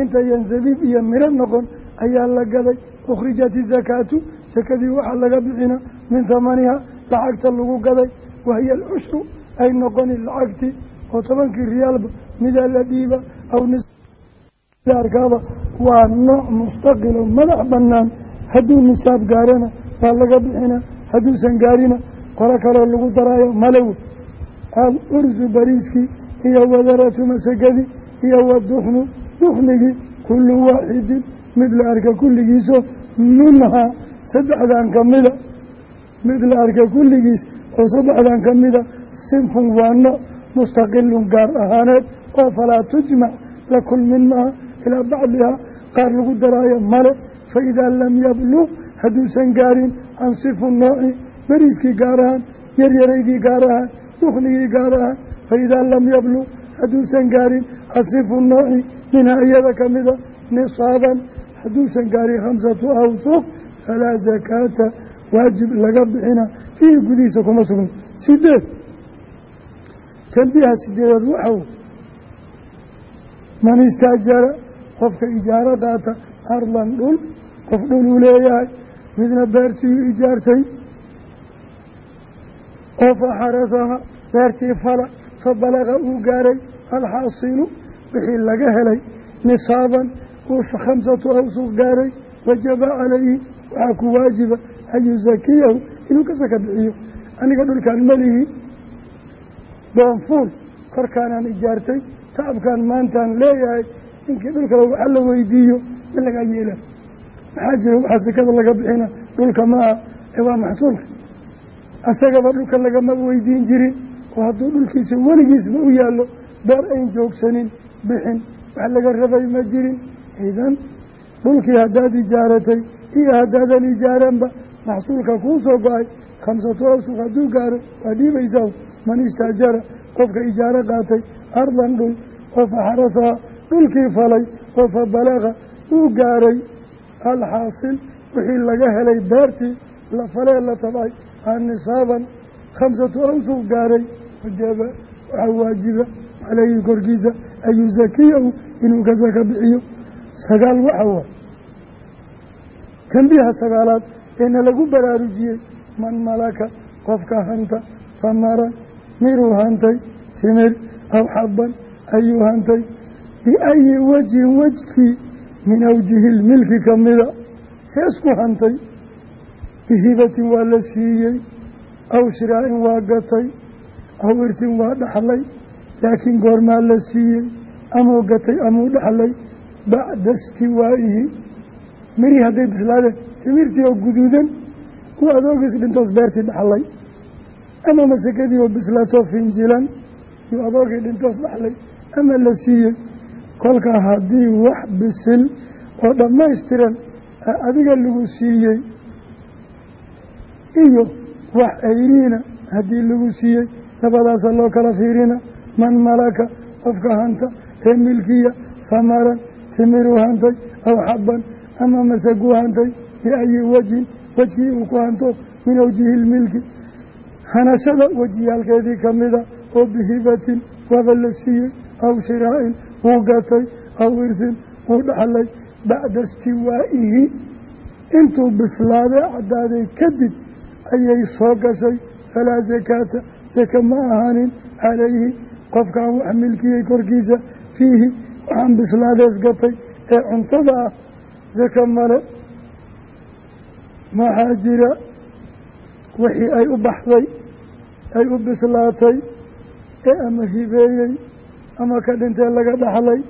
intayan zabiib iyo miro noqon ayaa la gaday ukhrijat isakaatu sakadii waxaa laga bixina min hamaniha lacagta lagu gaday wahiya alcushru ay noqoni lacagtii oo tobankii riyaalba midaa la dhiiba aw nisaarkaaba waa nooc mustaqilo madax banaan hadduu nisaab gaarana waa laga bixina. Hadduusan gaarina qolo kaloo lagu daraayo malow. Aw ursu bariiskii iyo wadaratu masagadi iyo waduxnu duxnigii kullu waaxidin. Mid la arka kulligiiso minhaa saddexdan kamida mid la arka kulligiis oo saddexdan kamida sinfun waa nooc mustaqilun gaar ahaaneed oo falaa tujmac la kulmin maaha ilaa bacdihaa. Qaar lagu daraayo male fa idaa lam yablug hadduusan gaarin can sifu nooci beriiskii gaar ahaan yaryaraydii gaar ahaan duknigii gaar ahaan fa idaa lam yablug hadduusan gaarin asifu nooci minhaa iyada kamida nisaaban hadduusan gaarin khamsatu awsuq falaa zakaata waajib laga bixina fiihi gudihiisa kuma sugna sideed tanbiiha sideedaad waxaw man istaajara qofka ijaaro qaata ardan dhul qof dhul uu leeyahay midna beertiiu ijaartay oo fa xarasaha beertii fala fa balaga uu gaaray alxaasilu wixii laga helay nisaaban uu khamsatu awsuq gaaray wajaba calayhi waxaa ku waajiba an yusakiyahu inuu ka saka bixiyo. Aniga dhulkaan malihi doonfuul korkaanaan ijaartay tacabkaan maantaan leeyahay ninkii dhulkala waxa la weydiiyo ma lagaa yeela maxaa jira waxaa sikada laga bixina? Dhulka maaha ee waa maxsuulka. Asagaba dhulka lagama weydiin jirin. Oo hadduu dhulkiisa weligiisba u yaallo. Beer ayn joogsanin bixin. Wax laga rabay ma jirin. Idan dhulkii haddaad ijaaratay iyo haddaadan ijaaranba maxsuulka kuu soo go'ay khamsatu awsuq hadduu gaaro waa dhiibaysaa man istaajara qofka ijaaro qaatay ardan dhul oo fa xarasaha dhulkii falay oo fa balaga uu gaaray. Alxaasil wixii laga helay beertii la falee la tabay aan nisaaban khamsatu awsuq gaaray. Wajaba waxaa waajiba caleyhi korkiisa an yusakiyahu inuu ka saka bixiyo. Sagaal waxa waa tanbiiha sagaalaad eena lagu baraarujiyey man malaka qofka hanta famaran miruu hantay timir aw xabban ayuu hantay biayi wajhin wejkii min awjihi lmilki kamida seesku hantay bihibatin waa la siiyey aw shiraa'in waa gatay aw irtin waa dhaxlay laakiin goormaa la siiyey amuu gatay amuu dhaxlay bacda istiwaa'ihi. Mirihii hadday bislaadeen timirtii oo guduudan uu adoogiis dhintoos beertii dhaxlay ama masakadii oo bislaato finjilan yuu adoogii dhintoos dhaxlay ama la siiyey. Kolka haddii wax bisil oo dhammaystiran adiga lagu siiyey iyo wax ayriina haddii lagu siiyey labadaasa loo kala fiirina. Man malaka qofka hanta ee milkiya samaran timiruu hantay aw xabban ama masaguu hantay biayi wajhin wejkii uu ku hanto min awjihi lmilki hanashada wejiyaalkeedii kamida oo bihibatin waaba la siiyey aw shiraa'in wuu gatay aw irsin wuu dhaxlay bacda istiwaa'ihi. Intuu bislaaday caddaaday kadib ayay soo gashay falaa sakaata saka ma ahaanin calayhi. Qofkaan wax milkiyey korkiisa fiihi waxaan bislaadees gatay. Ee cuntada ah saka male maxaa jira wixii ay u baxday ay u bislaatay ee ama hibeeyey ama ka dhintee laga dhaxlay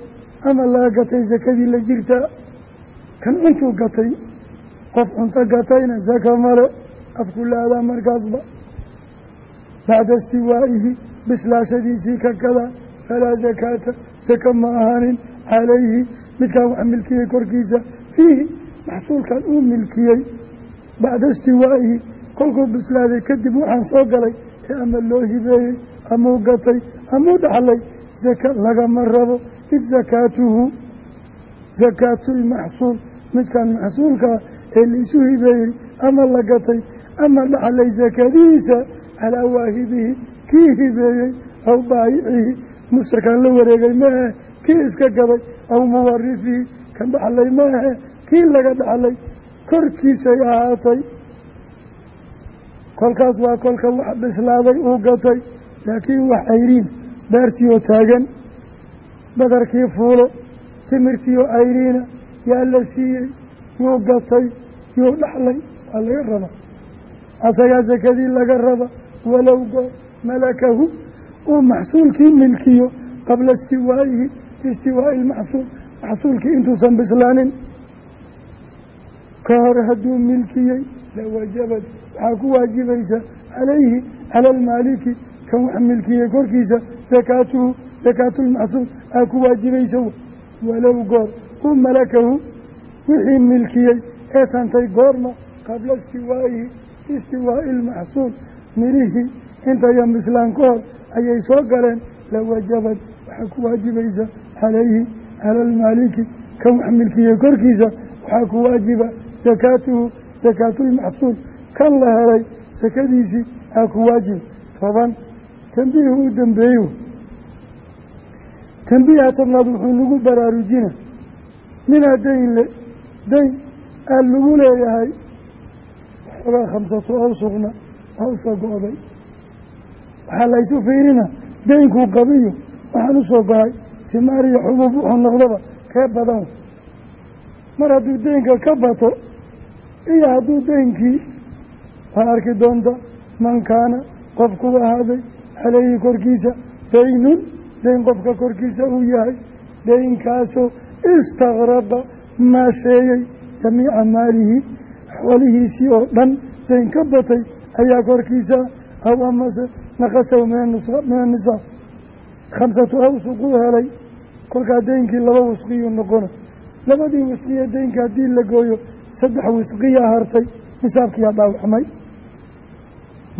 ama laga gatay sakadii la jirtaa kan cuntuu gatay qof cunto gatayna saka male afku laadaa markaasba. Bacda istiwaa'ihi bislaashadiisii ka kada falaa sakaata saka ma ahaanin calayhi. Midkaan wax milkiyey korkiisa fiihi maxsuulkan uu milkiyey bacda istiwaa'ihi kolkuu bislaaday kadib waxaan soo galay ee ama loo hibeeyey amau gatay amau dhaxlay saka lagama rabo. Id sakaatuhu sakaatulmaxsuul midkaan maxsuulkaa ee laisu hibeeyey ama la gatay ama dhaxlay sakadiisa calaa waahibihi kii hibeeyey aw baayicihi. Mustakaan la wareegay maahe kii iska gaday aw muwarifihi. Kan dhaxlay maahe kii laga dhaxlay korkiisay ahaatay. Kolkaas waa kolka wax bislaaday uu gatay laakiin wax cayriin beertiioo taagan. Badarkii fuulo timirtiioo cayriina yaa la siiyey yuu gatay yuu dhaxlay waa laga raba. Asagaa sakadii laga raba walow goor malakahu uu maxsuulkii milkiyo qabla istiwaa'ihi istiwaa'i ilmaxsuul maxsuulkii intuusan bislaanin ka hor hadduu milkiyey lawajabad waxaa ku waajibaysa calayhi cala almaaliki kan wax milkiyey korkiisa sakaatuhu sakaatulmaxsuul aa ku waajibaysa walow goor uu malakahu wixii milkiyey ee santay goorma qabla istiwaa'ihi istiwaa'i ilmaxsuul mirihii intayan bislaan ka hor ayay soo galeen lawajabad waxaa ku waajibaysa calayhi cala almaaliki kan wax milkiyey korkiisa waxaa ku waajiba sakaatuhu sakaatulmaxsuul kan la helay sakadiisii aa ku waajib. Toban tambiihu u dambeeyo. Tambiiha tobnaad wuxuu nagu baraarujina. Ninaa dayn le dayn aa lagu leeyahay waxoogaa khamsatu awsuqna waa u soo go-day. Waxaa la ysu fiirina daynkuu qabiyo waxaan u soo go'ay. Timaar iyo xubuub wuxuu noqdaba kee badan? Mar hadduu daynka ka bato iyo hadduu daynkii waa arki doonta man kaana qofku ahaaday caleyhi korkiisa daynun dayn qofka korkiisa uu yahay daynkaasoo istakraqa maasheeyey jamiica maalihi xoolihiisii oo dhan dayn ka batay ayaa korkiisa aw amase naqasaw min anisaab khamsatu awsuquu helay kolkaa daynkii laba wisqiyuu noqona. Labadii wisqiya daynka haddii la gooyo saddex wisqiya hartay nisaabkiyaa dhaawacmay.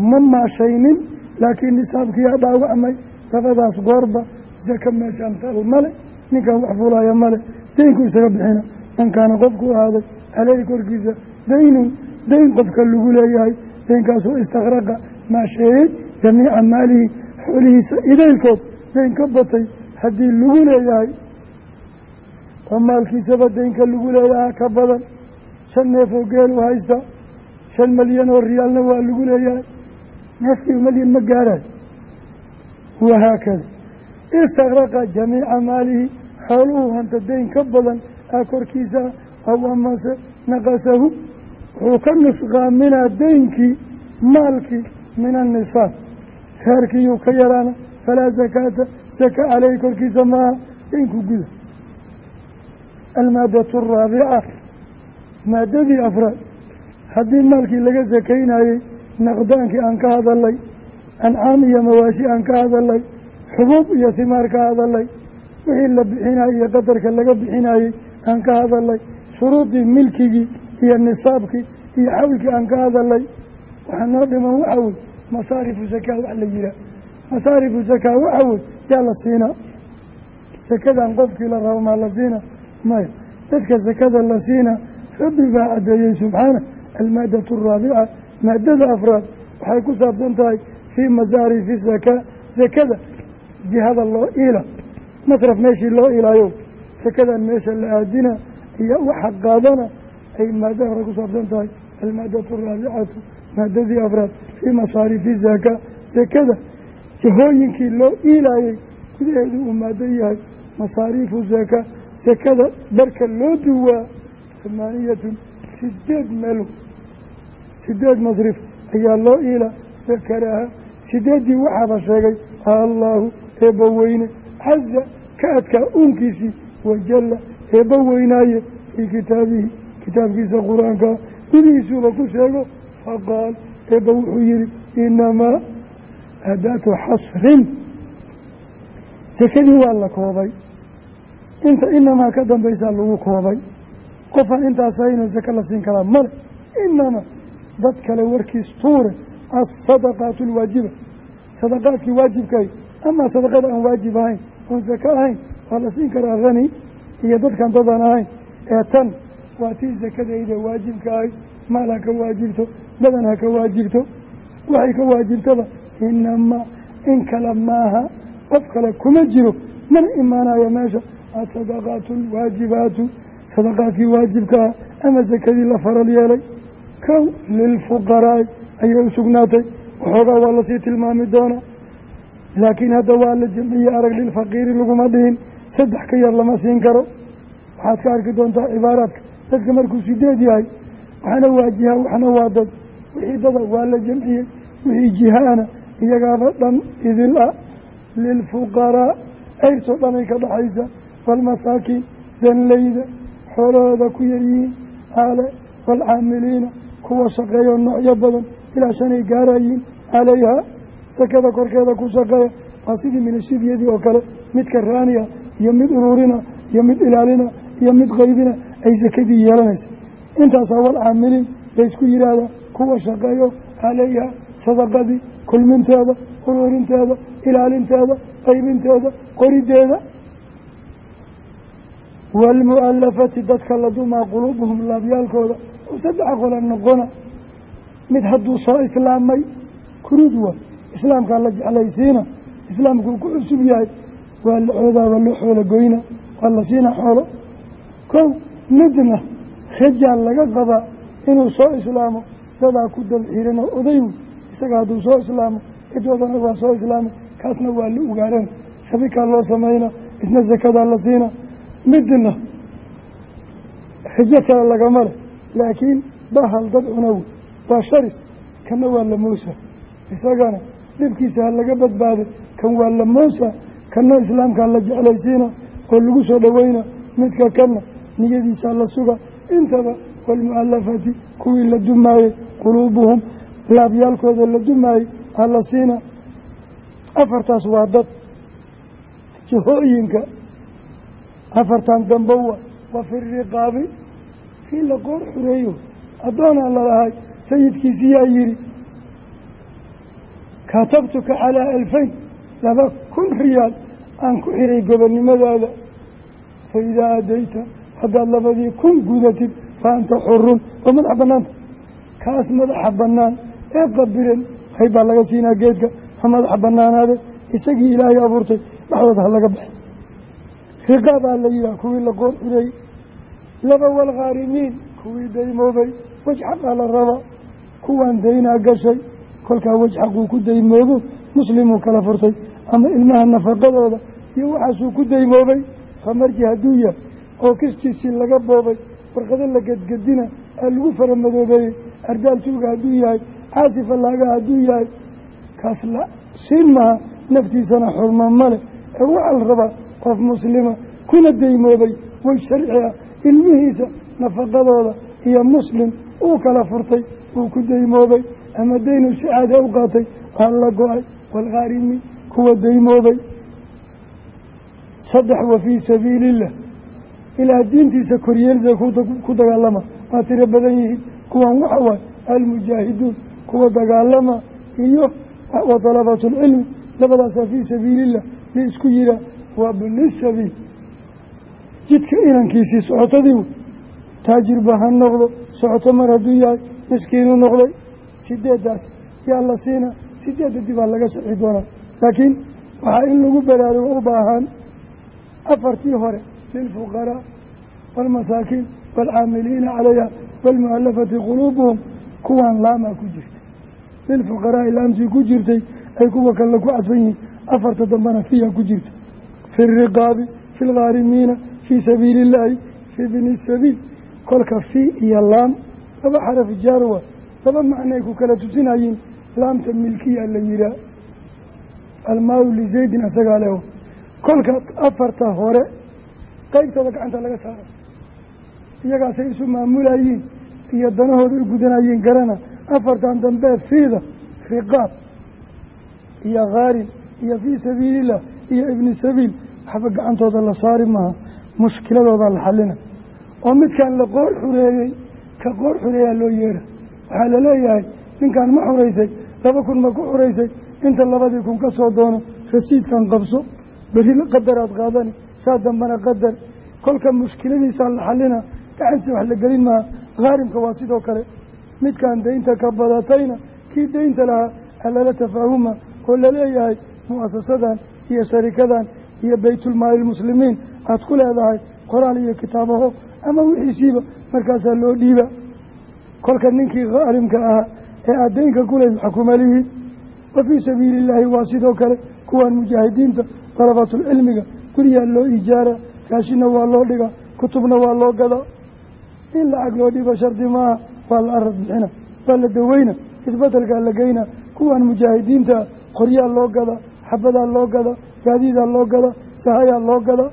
Ma maashaynin laakiin nisaabkiyaa dhaawacmay. Labadaas goorba saka meeshaan taal male ninkan wax fulaya male daynku isaga bixina. Man kaana qofku ahaaday caleyhi korkiisa daynun dayn qofka lagu leeyahay daynkaasoo istakraqa maasheeyey jamiica maalihi xoolihiisa idaylkood dayn ka batay haddii lagu leeyahay oo maalkiisaba daynka lagu leeyahaa ka badan shan neef oo geelu haysta shan malyan oo riyaalna waa lagu leeyahay. Neefkii malyan ma gaarayo wahaakada istakraqa jamiica maalihi xooluhu hanta dayn ka badan aa korkiisa aw amase naqasahu wuxuu ka nusqaaminaa daynkii maalkii min annisaab reerkiiyuu ka yaraana falaa sakaata saka caleyhi korkiisa maaha daynku guda. Almaadatu araabica maadadii afraad haddii maalkii laga sakaynayey naqdaankii aan ka hadalay ancaam iyo mawaashi aan ka hadalay xubuub iyo himaar ka hadalay wixii la bixinayey iyo qadarka laga bixinayey aan ka hadalay shuruudii milkigii iyo nisaabkii iyo xawlkii aan ka hadalay waxaa noo dhiman waxa wey masaarifu sakaa wax la yihaah masaarifu sakaa waxa wey yaa la siinaa sakadan qofkii la rabo maa la siinaa maya dadka sakada la siinaa rabbi baa caddeeyey subxaana almaadatu araabica maadada afraad waxay ku saabsan tahay fii masaarifi sakaa sakada jihada loo iila masraf meeshii loo ilaayo sakadan meesha la aadina iyo waxa qaadana ay maada hore ku saabsan tahay almaadatu araabicatu maadadii afraad fii masaarifi zakaa sakada jihooyinkii loo iilaayey gudaheedu uu maado yahay masaariifu zakaa sakada dharka loo duwaa hamaaniyatun sideed meelo sideed masrif ayaa loo iilaa dakaraha sideeddii waxaaba sheegay allaahu eebba weyne caza ka adkaa uunkiisii wajalla eebba weynaaye fii kitaabihi. Kitaabkiisa qur'aankaa gudihiisuuba ku sheego faqaal eebba wuxuu yihi inamaa adaatu xasrin. Sakadii waa la koobay. Inta inamaa ka dambaysaa lagu koobay qofaan intaas haynoo saka la siin karaa. Male inamaa dad kale warkiis tuure asadaqaatu alwaajiba sadaqaadkii waajibkahay amaa sadaqada aan waajib ahayn oon sako ahayn waa la siin karaa hani iyo dadkan dadaan ahayn. Ee tan waa tii sakadayda waajibka ahay maal ha ka waajibto badan ha ka waajibto waxay ka waajibtaba inamaa in kale maaha qof kale kuma jiro. Mana imaanayo meesha asadaqaatu alwaajibaatu sadaqaadkii waajibkaa ama sakadii la faral yeelay kow lilfuqaraa'i ayay u sugnaatay. Waxoogaa waa la sii tilmaami doonaa laakiin hadda waa la jamciye arag lilfaqiiri laguma dhihin. Saddex ka yar lama siin karo. Waxaad ka arki doontaa cibaaraadka. Dadka markuu sideed yahay waxna waa jiha waxna waa dad. Wixii dada waa la jamciyey wixii jihaana iyagaaba dhan idil ah. Lilfuqaraa ceyrtoo dhanay ka dhaxaysa. Waalmasaakiin danleyda xoolahooda ku yaryihiin aale waalcaamiliina kuwa shaqeeyo noocyo badan ilaa shanay gaarayiin calayha sakada korkeeda ku shaqeeya. Waa sidii minashibyadii oo kale midka raaniya iyo mid ururina iyo mid ilaalina iyo mid qaybina ay sakadii yeelanaysa. Intaasaa walcaamiliin laysku yidhaahdaa kuwa shaqeeyo calayha sadaqadii kulminteeda ururinteeda ilaalinteeda qaybinteeda qorideeda waalmu'alafati dadka la dumaa quluubuhum laabyaalkooda oo saddex qola noqona mid hadduu soo islaamay kuruud waa islaamkaa la jeclaysiina islaamkuu ku cusub yahay waa la coodaa waa loo xoolo goyna waa la siina xoolo kow midna rajaal laga qabaa inuu soo islaamo dadaa ku dalxiiran oo oday wey isaga hadduu soo islaamo cidoodana waa soo islaamay kaasna waa la ugaarana sabikaa loo samayna isna sakadaa la siina midna rajo kale lagama leh laakiin bahal dad cunaw waa sharis kanna waa la moosa. Isagana dhibkiisa ha laga badbaado kan waa la moosa kanna islaamkaa la jeclaysiina oo lagu soo dhoweyna midka kanna niyadiisaa la suga. Intaba waalmu'alafati kuwii la dumaayey quluubuhum laabyaalkooda la dumaayey ha siina. Afartaas waa dad jihooyinka afartan dambe wa wa fi riqaabi kii la qoor xureeyo addoonaa lalahay sayidkiisiyaa yidhi katabtuka calaa alfayn laba kun riyaal aan ku xiray gobonnimadaada. Fa idaa adayta haddaad labadii kun gudatid fa anta xurun. Oo madaxa bannaanta kaas madaxa bannaan ee qabiran hayb baa laga siinaa geedka ha madaxa bannaanaade isagii ilaahay abuurtay dhexdooda ha laga baxay riqaabaa la yihaha kuwii la xureeyey laba walkhaarimiin kuwii daymoobay wej xaqaa la rabaa kuwaan daynaa gashay kolkaa wej xaquu ku daymoobo muslimuu kala furtay ama ilmaha nafaqadooda iyo waxaasuu ku daymoobay famarji hadduu yahay oo kistiisii laga boobay warqado la gedgedina aa lagu faramadoobeeyey ardaal tuuga hadduu yahay caasifa laaga hadduu yahay kaas la siin maha naftiisana xurma male ee waxaa qof muslima kuna daymoobay way sharci ah ilmihiisa nafaqadooda iyo muslim uu kala furtay uu ku daymoobay ama daynu si caada u qaatay waa la go'ay waalkhaarimi kuwa daymoobay. Saddex wa fii sabiili illah ilaa diintiisa koryeelisa ku dagaalama waa tiro badan yihiin kuwan waxa waay almujaahiduun kuwa dagaalama iyo wa dalabatu lcilmi labadaasaa fii sabiilillah. La isku yihaa waa bni sabiil jidka inankiisii socotadii taajirba ha noqdo socoto mar hadduu yahay miskiinu noqday sideeddaas yaa la siina sideedda dibaa laga sharci doonaa. Laakiin waxaa in lagu baraarugo u baahan afartii hore lilfuqaraa waalmasaakiin waalcaamiliina calayha waalmu'alafati quluubuhum kuwaan laamaa ku jirta lilfuqaraa'i laamtii ku jirtay ay kuwa kale ku cadfan yihiin afarta dambena fiya ku jirta fi riqaabi fi lghaarimiina fii sabiili illaahi fii bini sabiil kolka fii iyo laam laba xaraf jaarwa laba macnay ku kala tusinayiin laamta milkiya la yihaa almaalu lizaydin isagaa leho kolka afarta hore qeybtooda gacanta laga saara iyagaasay isu maamulayiin iyo danahooda u gudanayiin garana afartan dambe fiida riqaab iyo khaarin iyo fii sabiilillah iyo ibni sabiil waxba gacantooda la saari maaha mushkiladooda la xalina oo midkaan la qoor xureeyey ka qoor xureeyaa loo yeera. Waxaa la leeyahay ninkaan ma xuraysay laba kun ma ku xuraysay inta labadii kun ka soo doono rasiidkan qabso berri qadaraad qaadani saa dambana qadar. Kolka mushkiladiisaa la xalina gacantii wax la gelin maaha khaarimka waa sidoo kale. Midkaan daynta ka badatayna kii daynta lahaa alala tafaahuma oo la leeyahay mu'asasadan iyo sharikadan iyo baytulmaalilmuslimiin aada ku leedahay qoraal iyo kitaabaho ama wixiisiiba markaasaa loo dhiiba. Kolka ninkii khaarimka ahaa ee aad daynka kuleyd xakuma lihiid wa fii sabiili illaahi waa sidoo kale kuwan mujaahidiinta dalabaatulcilmiga guriyaa loo ijaara raashinna waa loo dhigaa kutubna waa loo gadaa in lacag loo dhibo shardi maaha waa la arad bixina waa la daweyna isbedelkaa la geyna kuwan mujaahidiintaa qoryaa loo gadaa xabadaa loo gadaa gaadiidaa loo gadaa sahayaa loo gadaa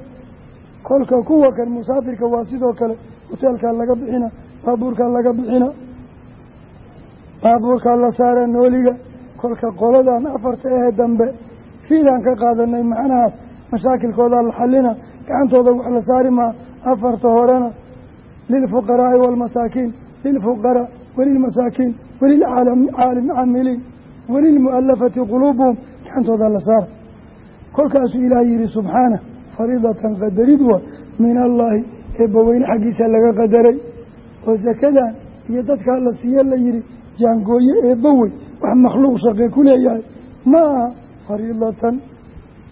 kolka kuwa kan musaafirka waa sidoo kale hoteelkaa laga bixina baabuurkaa laga bixina. Baabuurkaa la saara nooliga kolka qoladan afarta ahee dambe fiidaan ka qaadanay macnahaas mashaakilkoodaa la xalina gacantooda wax la saari maa afarta horena lilfuqaraa'i waalmasaakiin lilfuqaraa walilmasaakiin walilcaalim caamiliin walilmu'alafati quluubuhum gacantoodaa la saara kolkaasuu ilaah yihi subxaana fariidatan qadarid wa min allaahi eebbaweyne xaggiisa laga qadaray. Oo sakadan iyo dadkaa la siiye la yihi jaangooye eebbawey wax makhluuq shaqee ku leeyahay. Ma aha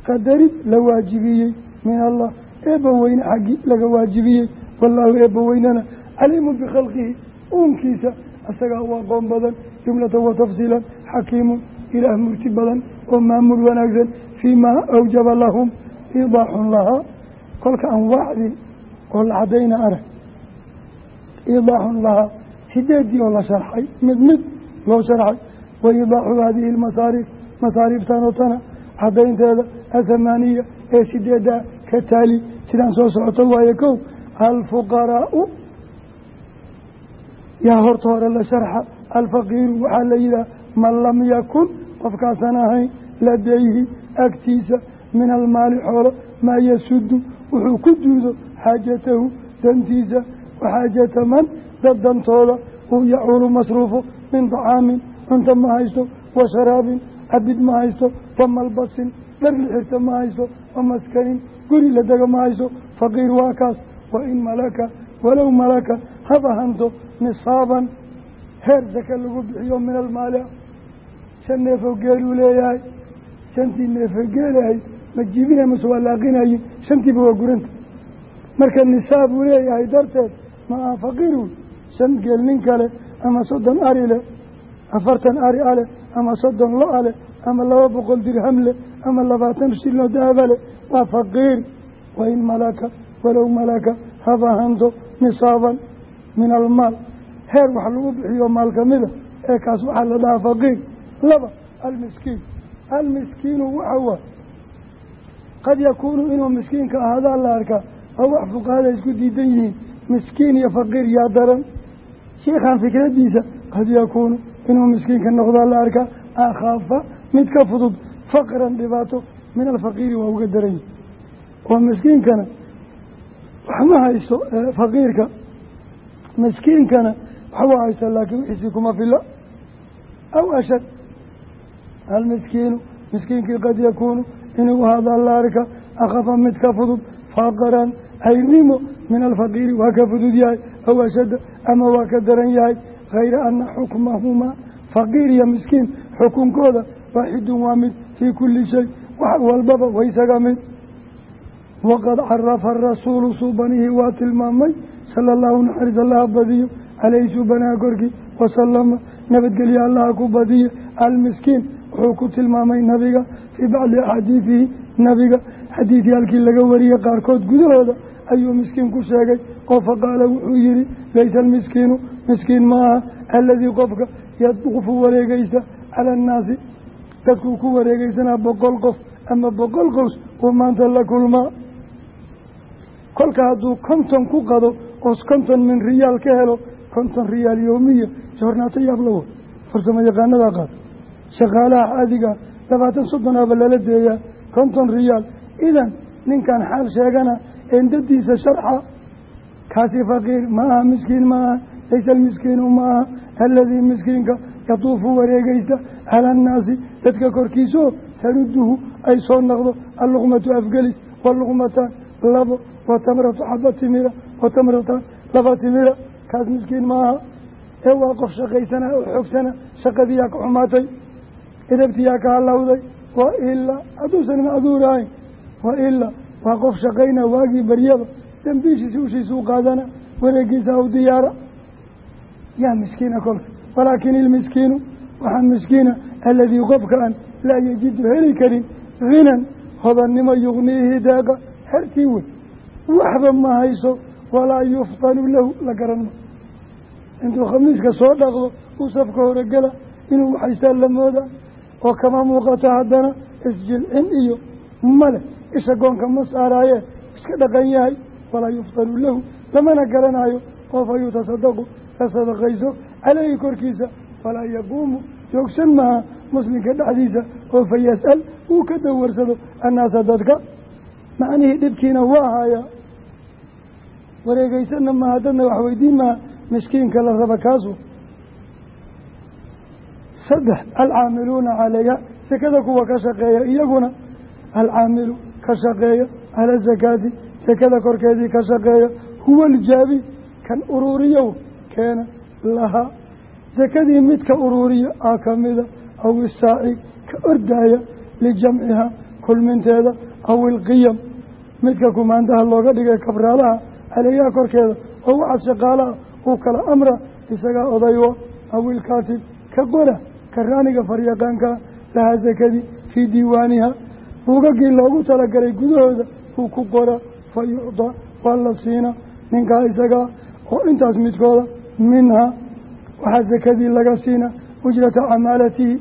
qadarid la waajibiyey min allah eebbaweyne xaggii laga waajibiyey wallaahu eebbaweynena caliimun bikhalqihi uunkiisa isagaa u aqoon badan jumlatan wa tafsiilan xakiimun ilaah murti badan oo maamul wanaagsan fii maa awjaba lahum iidaaxun lahaa kolka anwaacdii oo la caddayna arag iidaaxun lahaa sideeddii oo la sharxay mid mid loo sharxay wa iidaaxu haadihi lmasaariif masaariiftan oo tana caddaynteeda athamaaniya ee sideeddaa ka taali sidaan soo socoto waaye kow alfuqaraau yaa horta hore la sharxa alfaqiiru waxaa la yidhaha man lam yakun qofkaasan ahayn ladayhi agtiisa min almaali xoolo maa yasudu wuxuu ku duudo xaajatahu dantiisa waxaajata man dad dantooda uu yacuulu masruufo min dacaamin cunto ma haysto wa sharaabin cabid ma haysto wa malbasin dhar lixirta ma haysto wa maskanin guri la dega ma haysto faqiir waa kaas wa in malaka walow malaka haba nisaaban heer saka lagu bixiyo min almaali shan neefoo geeluu leeyahay shantii neefoo geelahay ma jiibina mase waa laaqinayin shantiiba waa guranta marka nisaab uu leeyahay darteed ma aha faqiir wey shan geel nin kale ama soddon ari leh afartan ari ale ama soddon lo ale ama laba boqol dirham leh ama labaatan shiloo dahaba leh waa faqiir wa in malaka walow malaka haba hanto nisaaban min almaal heer wax lagu bixiyo maal kamida ee kaas waxaa la dhahaa faqiir laba almiskiin. Almiskiinu waxa waa qad yakuunu inuu miskiinka ahaadaa la arkaa oo wax fuqahada isku diidan yihiin miskiin iyo faqiir yaa daran. Sheikhan fikradiisa qad yakuunu inuu miskiinka noqdaa la arkaa akhaafa mid ka fudud faqran dhibaato min alfaqiiri waa uga daran yihi oo miskiinkana wax ma haysto miskiinkana waxba haysta laakiin wixiisii kuma fila ashad almiskiinu miskiinkii qad yakuunu inuu ahaada la arka akhafa mid ka fudud faqran hayrnimo min alfaqiiri waa ka fudud yahay aw ashadda ama waa ka daran yahay hayra ana xukmahumaa faqiir iyo miskiin xukunkooda waaxidun waa mid fii kulli shay wax walbaba waysaga mid waqad carafa arasuulu suubanihi waa tilmaamay sala allahu naxariis allaha badiyo caleyhi suubanaha korkii wasalama nabadgelya allaha ku badiye almiskiin wuxuu ku tilmaamay nabiga fii bacdi axaadiidihi nabiga xadiidyaalkii laga wariyey qaarkood gudahooda ayuu miskiin ku sheegay. Oo faqaala wuxuu yidhi laysa almiskiinu miskiin maaha aladii qofka yadqufu wareegeysa cala annaasi. Dadkuu ku wareegeysanaa boqol qof ama boqol qows uu maanta la kulmaa kolka hadduu konton ku qado oos konton min riyaal ka helo konton riyaal yoomiya joornaato yaablawo farsamo yaqaanadaa qaata shaqaalaha caadiga labaatan soddonaaba lala deeyaa konton riyaal. Idan ninkan xaal sheegana eendadiisa sharxa kaasi faqiir ma aha miskiin ma aha laysa almiskiinu ma aha aladii miskiinka yatuufu wareegeysta cala annaasi dadka korkiisoo taruduhu ay soo noqdo alluqmatu afgelis waluqmataan labo wa tamratu xaba timira wa tamrataan laba timira. Kaas miskiin maaha. Ee waa qof shaqaysana oo xoogsana shaqadiyaa ka xumaatay edabtiyaa ka halowday wa ilaa hadduusan macduur ahayn wa ilaa waa qof shaqayna waagii baryada dambiishiisi ushiisuu qaadana wareegiisa u diyaara. Yaa miskiina kolka walaakin ilmiskiinu waxaa miskiina aladii qofka aan laa yajidu heli karin hinan hodannimo yugniihi deeqa hertii wey waxba ma hayso walaa yuftanu lahu la garan ma. Intuu khamiiska soo dhaqdo uu safka hore gala inuu waxhaystaa la mooda oo kama muuqato haddana isjilcin iyo male isha goonka ma saaraayee iska dhaqan yahay walaa yuftanu lahu lamana garanayo oo fa yutasadaqu ka sadaqayso caleyhi korkiisa walaa yaquumu joogsan maha muslimka dhexdiisa oo fa yas'al uu ka dawarsado annaasa dadka. Macnihii dhibkiina waa hayaa wareegeysana maha dadna wax weydiin maha miskiinka la raba kaasu saddex alcaamiluuna calayha sakada kuwa ka shaqeeya iyaguna alcaamilu ka shaqeeya cala zakaati sakada korkeedii ka shaqeeya huwa aljaabi kan uruuriyow keena lahaa sakadii midka uruuriya aa kamida aw isaaci ka ordaaya lijamciha kulminteeda aw ilqiyam. Midka kumaandaha looga dhigay kabraalaha caleeyaha korkeeda oo waxaad shaqaalaha uu kala amra isagaa odaywa aw ilkaatib ka qora karaaniga faryaqaankaa lahaa sakadii fii diiwaaniha. Buugagii loogu talagalay gudahooda uu ku qora fa yucdaa waa la siina. Ninkaa isagaa oo intaas midkooda minhaa waxaa sakadii laga siina ujrata camaalatihi.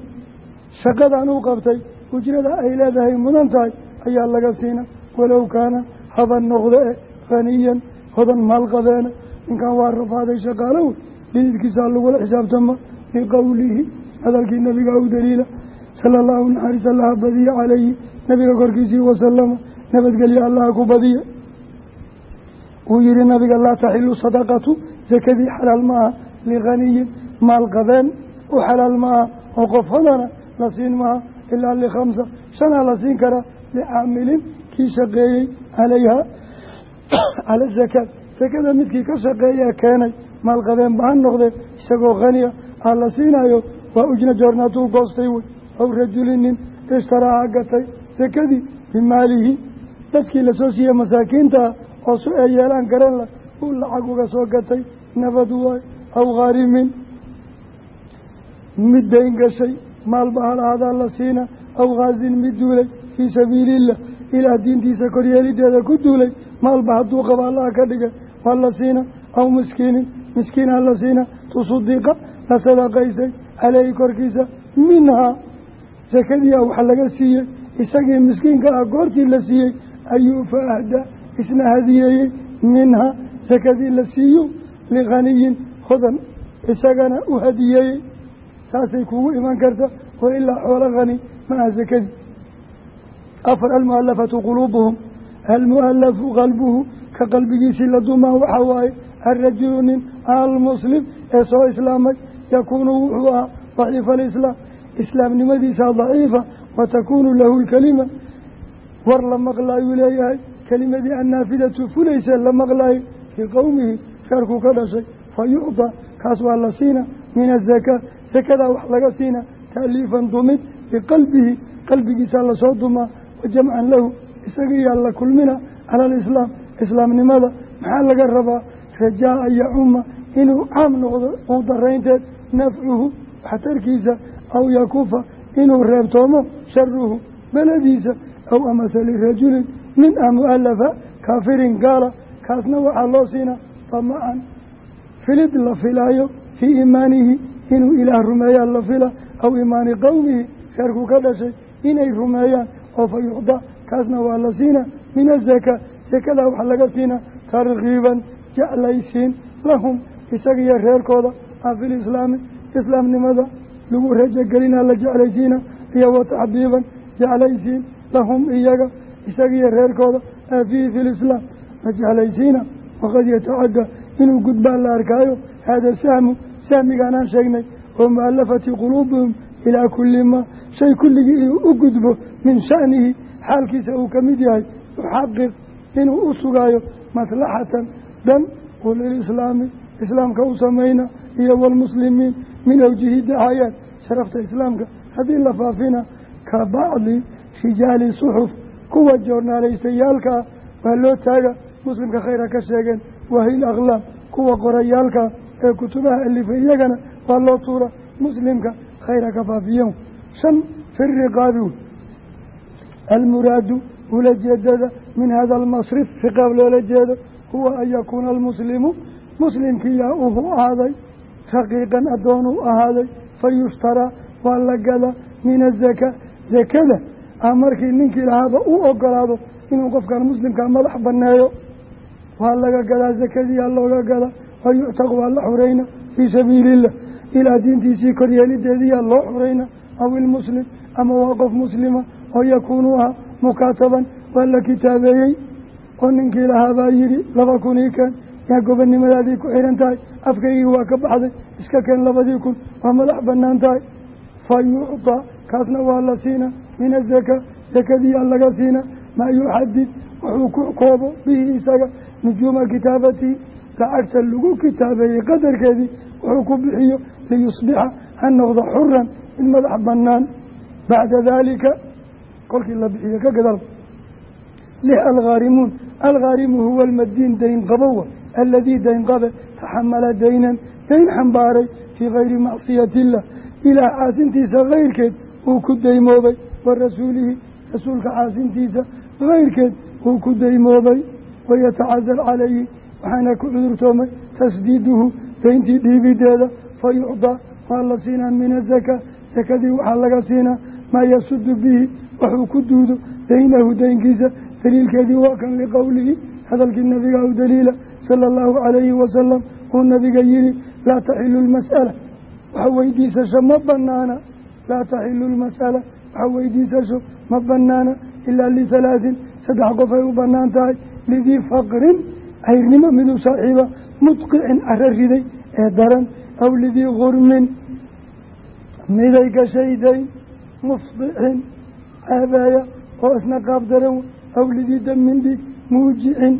Shaqadan uu qabtay ujrada ay leedahay mudan tahay ayaa laga siina. Walow kaana haba noqde e haniyan hodan maalqabeena ninkan waa rafaaday shaqaalow dhididkiisaa lagula xisaabtama biqowlihi hadalkii nabiga u daliila sala allahu naxariis allaha badiya calayhi nabiga korkiisii wasalama nabadgelye allaha ku badiya. Wuu yihi nabiga laa taxilu sadaqatu sakadii xalaal ma aha likhaniyin maalqabeen u xalaal ma aha oo qof hodana la siin maha ilaa likhamsa shanaa la siin karaa licaamilin kii shaqeeyey calayha cala [CLEARS THROAT] zakaat sakada midkii ka shaqeeyaa keenay maalqabeen ba ha noqdee isagoo khaniya aa la siinayo waa ujna joornaatuu goostay wey. Aw rajulinin ishtaraaha gatay. Sakadii bimaalihi dadkii la soo siiyey masaakiintaa oo su ee yeelaan garan la uu lacag uga soo gatay. Nabad waay aw khaarimin mid dayn gashay maalba halahadaa la siina. Aw khaasin mid duulay. Fii sabiiliillah ilaah diintiisa koryeelideeda ku duulay. Maalba hadduu qaba allaha ka dhigay. Waa la siina. Aw miskiinin. Miskiinha la siina. Tusudiqa la sadaqaysay caleyhi korkiisa minhaa. Sakadiia waxa laga siiyey isagii miskiinka ah goortii la siiyey ayuu fa ahdaa isna hadiyeeyey minhaa. Sakadii la siiyo likhaniyin hodan isagana u hadiyeeyey. Saasay kugu iman karta wa ilaa xoolo khani maaha sakadii afar almualafatu quluubuhum. Almualafu qalbuhu ka qalbigiisii la dumaa waxaa waaye alrajulu nin almuslim ee soo islaamay yakuunu wuxuu ahaa daciifa alislaam islaamnimadiisa daciifa wa takuunu lahu lkalima. War la maqlaayuu leeyahay kelimadii annaafidatu fulaysee la maqlaayo fii qowmihi reerkuu ka dhashay. Fa yucda kaas waa la siina min azakaa sakadaa wax laga siina taaliifan dumid biqalbihi qalbigiisaa la soo dumaa wa jamcan lahu isagiiyaa la kulmina cala alislaam islaamnimada. Maxaa laga rabaa? Rajaa yacuma inuu caam noqdo uu nafcuhu waxtarkiisa aw yakufa inuu reebtoomo sharuhu belediisa aw amase lirajulin nin ah mu'alafa kaafirin gaala kaasna waxaa loo siinaa damacan filid la filaayo fii iimaanihi inuu ilaah rumeeyaa la fila aw iimaani qowmihi reerkuu ka dhashay inay rumeeyaan oo fa yucda kaasna waa la siinaa min azakaa sakadaa waxaa laga siinaa tarkiiban jeclaysiin lahum isaga iyo reerkooda a fi lislaami islaamnimada lagu rajogelinaa la jeclaysiina iyo wa taxbiiban jeclaysiin lahum iyaga isaga iyo reerkooda. A fiihi fi lislaam la jeclaysiina? Waqad yatacadda inuu gudbaa la arkaayo hada sahmu sahmigaanaan sheegnay oo mu'alafati quluubihim ilaa kulli maa shay kulligii inuu u gudbo min sha'nihi xaalkiisa uu ka mid yahay yuxaqiq inuu u sugaayo maslaxatan dan walilislaami islaamka u samayna iyo walmuslimiin min awjihi dacayaat sharafta islaamka. Haddii la faafina ka bacdi rijaali suxuf kuwa joornaalaystayaalkaa waa loo taaga. Muslimka khayra ka sheegeen wahil aqlaam kuwa qorayaalkaa ee kutubaha alifay iyagana waa loo tuura. Muslimka khayra ka faafiyan shan fi riqaabi wey almuraadu ula jeedada min hada almasrif riqaab loola jeedo huwa an almuslimu. Muslimkii yaa uhu ahaaday raqiiqan addoonuu ahaaday fa yushtaraa waa la gadaa min azaka zakada a markii ninkii lahaaba u ogolaado inuu qofkan muslimkaa madax baneeyo waa laga gadaa zakadiyaa looga gadaa wa yuctaq waa la xurayna fii sabiili illah ilaa diintiisii koryeelideediyaa loo xurayna aw ilmuslim ama waa qof muslima oo yakuunu aha mukaataban waa la kitaabeeyey. Oo ninkii lahaabaa yidhi laba kun ii yaa gobonnimadaadii ku xihan tahay afkaygii waa ka baxday iska keen labadii kun waa madax bannaan tahay. Fa yucطaa kaasna waa la siina min azaka zakadiyaa laga siina. Maa yuxadid wuxuu ku koobo bihi isaga nujuuma kitaabatihi lacagta lagu kitaabeeyey qadarkeedii wuxuu ku bixiyo liyusbixa ha noqdo xuran mid madax bannaan. Bacda daalika kolkii la bixiyo ka gadal. Lix alghaarimuun alghaarimu huwa almadiin dayn qabowa aladii dayn qabe taxamala daynan dayn xambaaray fii gayri macsiyati illah ilaah caasintiisa kayrkeed uu ku daymoobay wa rasuulihi rasuulka caasintiisa kayrkeed uu ku daymoobay wayatacazal calayhi waxaana ku cudurtoomay tasdiiduhu dayntii dhiibideeda fa yucdaa waa la siinaa min azaka sakadii waxaa laga siinaa maa yasudu bihi wuxuu ku duudo daynahu daynkiisa daliilkeedii waa kan liqowlihi hadalkii nabiga u daliila sala allahu calayhi wasalam uu nabiga yihi laa taxilu lmas'ala waxa weydiisasho ma banaana laa taxilu lmas'ala waxa weydiisasho ma banaana ilaa lihalaatin saddex qof ay u bannaan tahay lidii faqrin. Cayrnimo miduu saaxiiba mudqicin caro riday ee daran. Aw lidii gurmin miday gashayday. Mufdixin aabaaya oo isna qaab daran aw lidii damin muujicin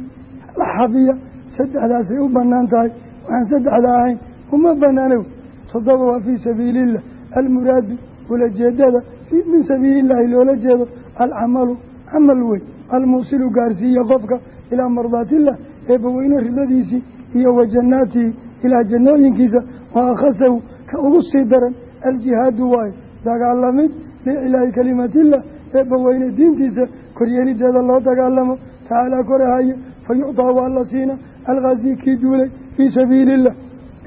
la xabiya saddexdaasay u bannaan tahay waxaan saddexda ahayn uma banaanow toddoba waa fii sabiiliillah almuraadu ulajeedada min sabiilillaahi loola jeedo alcamalu camal wey almuusilu gaarsiiya qofka ilaa mardaatillah eebbaweyne ridadiisii iyo wa jannaatihi ilaa jannooyinkiisa. Wa akhasahu ka ugu sii daran aljihaadu waayo dagaalamid liiclaahi kalimatillah eebbaweyne diintiisa koryeelideeda loo dagaalamo. Tacaalaa korahaye fa yucdaa waa la siina alkhazi kii duulay fii sabiiliillah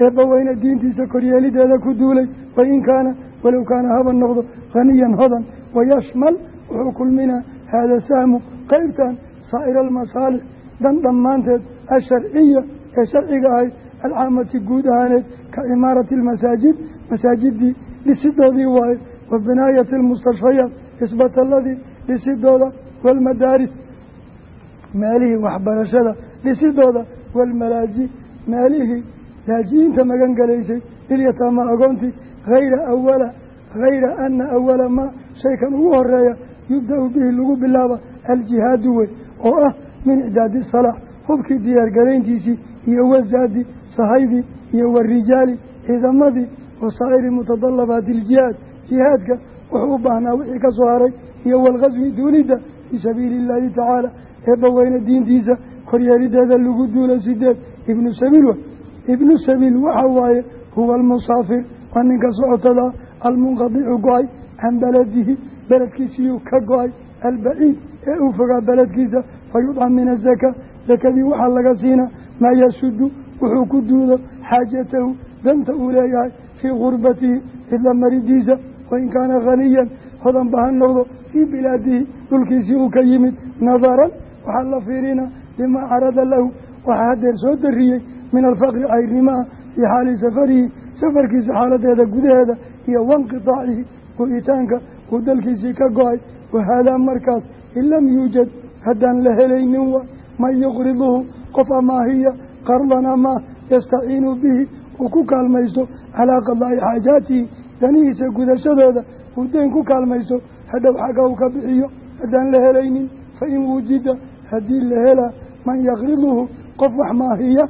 eebbaweyne diintiisa koryeelideeda ku duulay wain kaana walow kaana haba noqdo haniyan hodan wayashmal wuxuu kulminaa haada sahmu qeybtan saa'ira almasaalix dan dhammaanteed asharciya ee sharciga ahayd alcaamati guud ahaaneed ka cimaarati almasaajid masaajidii dhisidoodii waaye wa binaayati almustashfayaat isbataladii dhisidooda waalmadaaris meelihii waxbarashada dhisidooda waalmalaaji meelihii laajiyiinta magan galaysay lilyataama agoontii hayra awala hayra ana awala maa shaykan ugu horreeya yubda-u bihi lagu bilaaba aljihaadu wey oo ah min icdaadi salaax hubkii diyaargarayntiisii iyo wasaadi sahaydii iyo warijaali ciidamadii wasaa'iri mutadalabaati iljihaad jihaadka wuxuu u baahnaa wixii ka soo haray iyo walkaswi duulidda fii sabiili illaahi tacaala eebbaweyne diintiisa koryeelideeda lagu duulo sideed. Ibnu sabiil wa ibnu sabiil waxa waaye huwa almusaafir waa ninka socotada almunqadicu go'ay can beladihi beledkiisiyuu ka go'ay albaciid ee uu fogaa beledkiisa fa yudcam min azaka sakadii waxaa laga siinaa maa yasudu wuxuu ku duudo xaajatahu danta uu leeyahay fii gurbatihi cidla maridiisa wain kaana haniyan hodanba ha noqdo fii bilaadihi dhulkiisii uu ka yimid nadaran. Waxaa la fiirinaa limaa carada lahu. Waxaa hadeer soo dariyey min alfaqri cayrnimaa fii xaali safarihi safarkiisa xaaladeeda gudaheeda iyo wainqitaacihi go-itaanka uu dalkiisii ka go'ay. Wahaadaa markaas in lam yuujad haddaan la helaynin wa man yuqriduhu qof amaahiya qardan amaah yastaciinu bihi uu ku kaalmaysto calaa qadaa'i xaajaatihi danihiisa gudashadooda uu deyn ku kaalmaysto hadhow xagga uu ka bixiyo haddaan la helaynin fa wujida haddii la helaa man yaqriduhu qof wax maahiya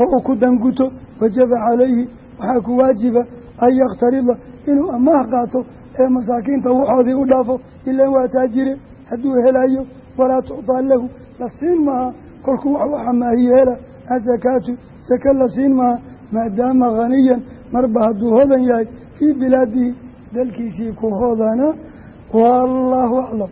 oo uu ku danguto wajaba calayhi waxaa ku waajiba an yaktarida inuu amaah qaato ee masaakiinta waxoodii u dhaafo ilaan waa taajire hadduu helayo walaa tuctaa lahu la siin maha kolkuu wax u amaahiye hela asakaatu sake la siin maha maadaama haniyan marba hadduu hodan yahay fii bilaadihi dalkiisii ku hodana wallaahu aclam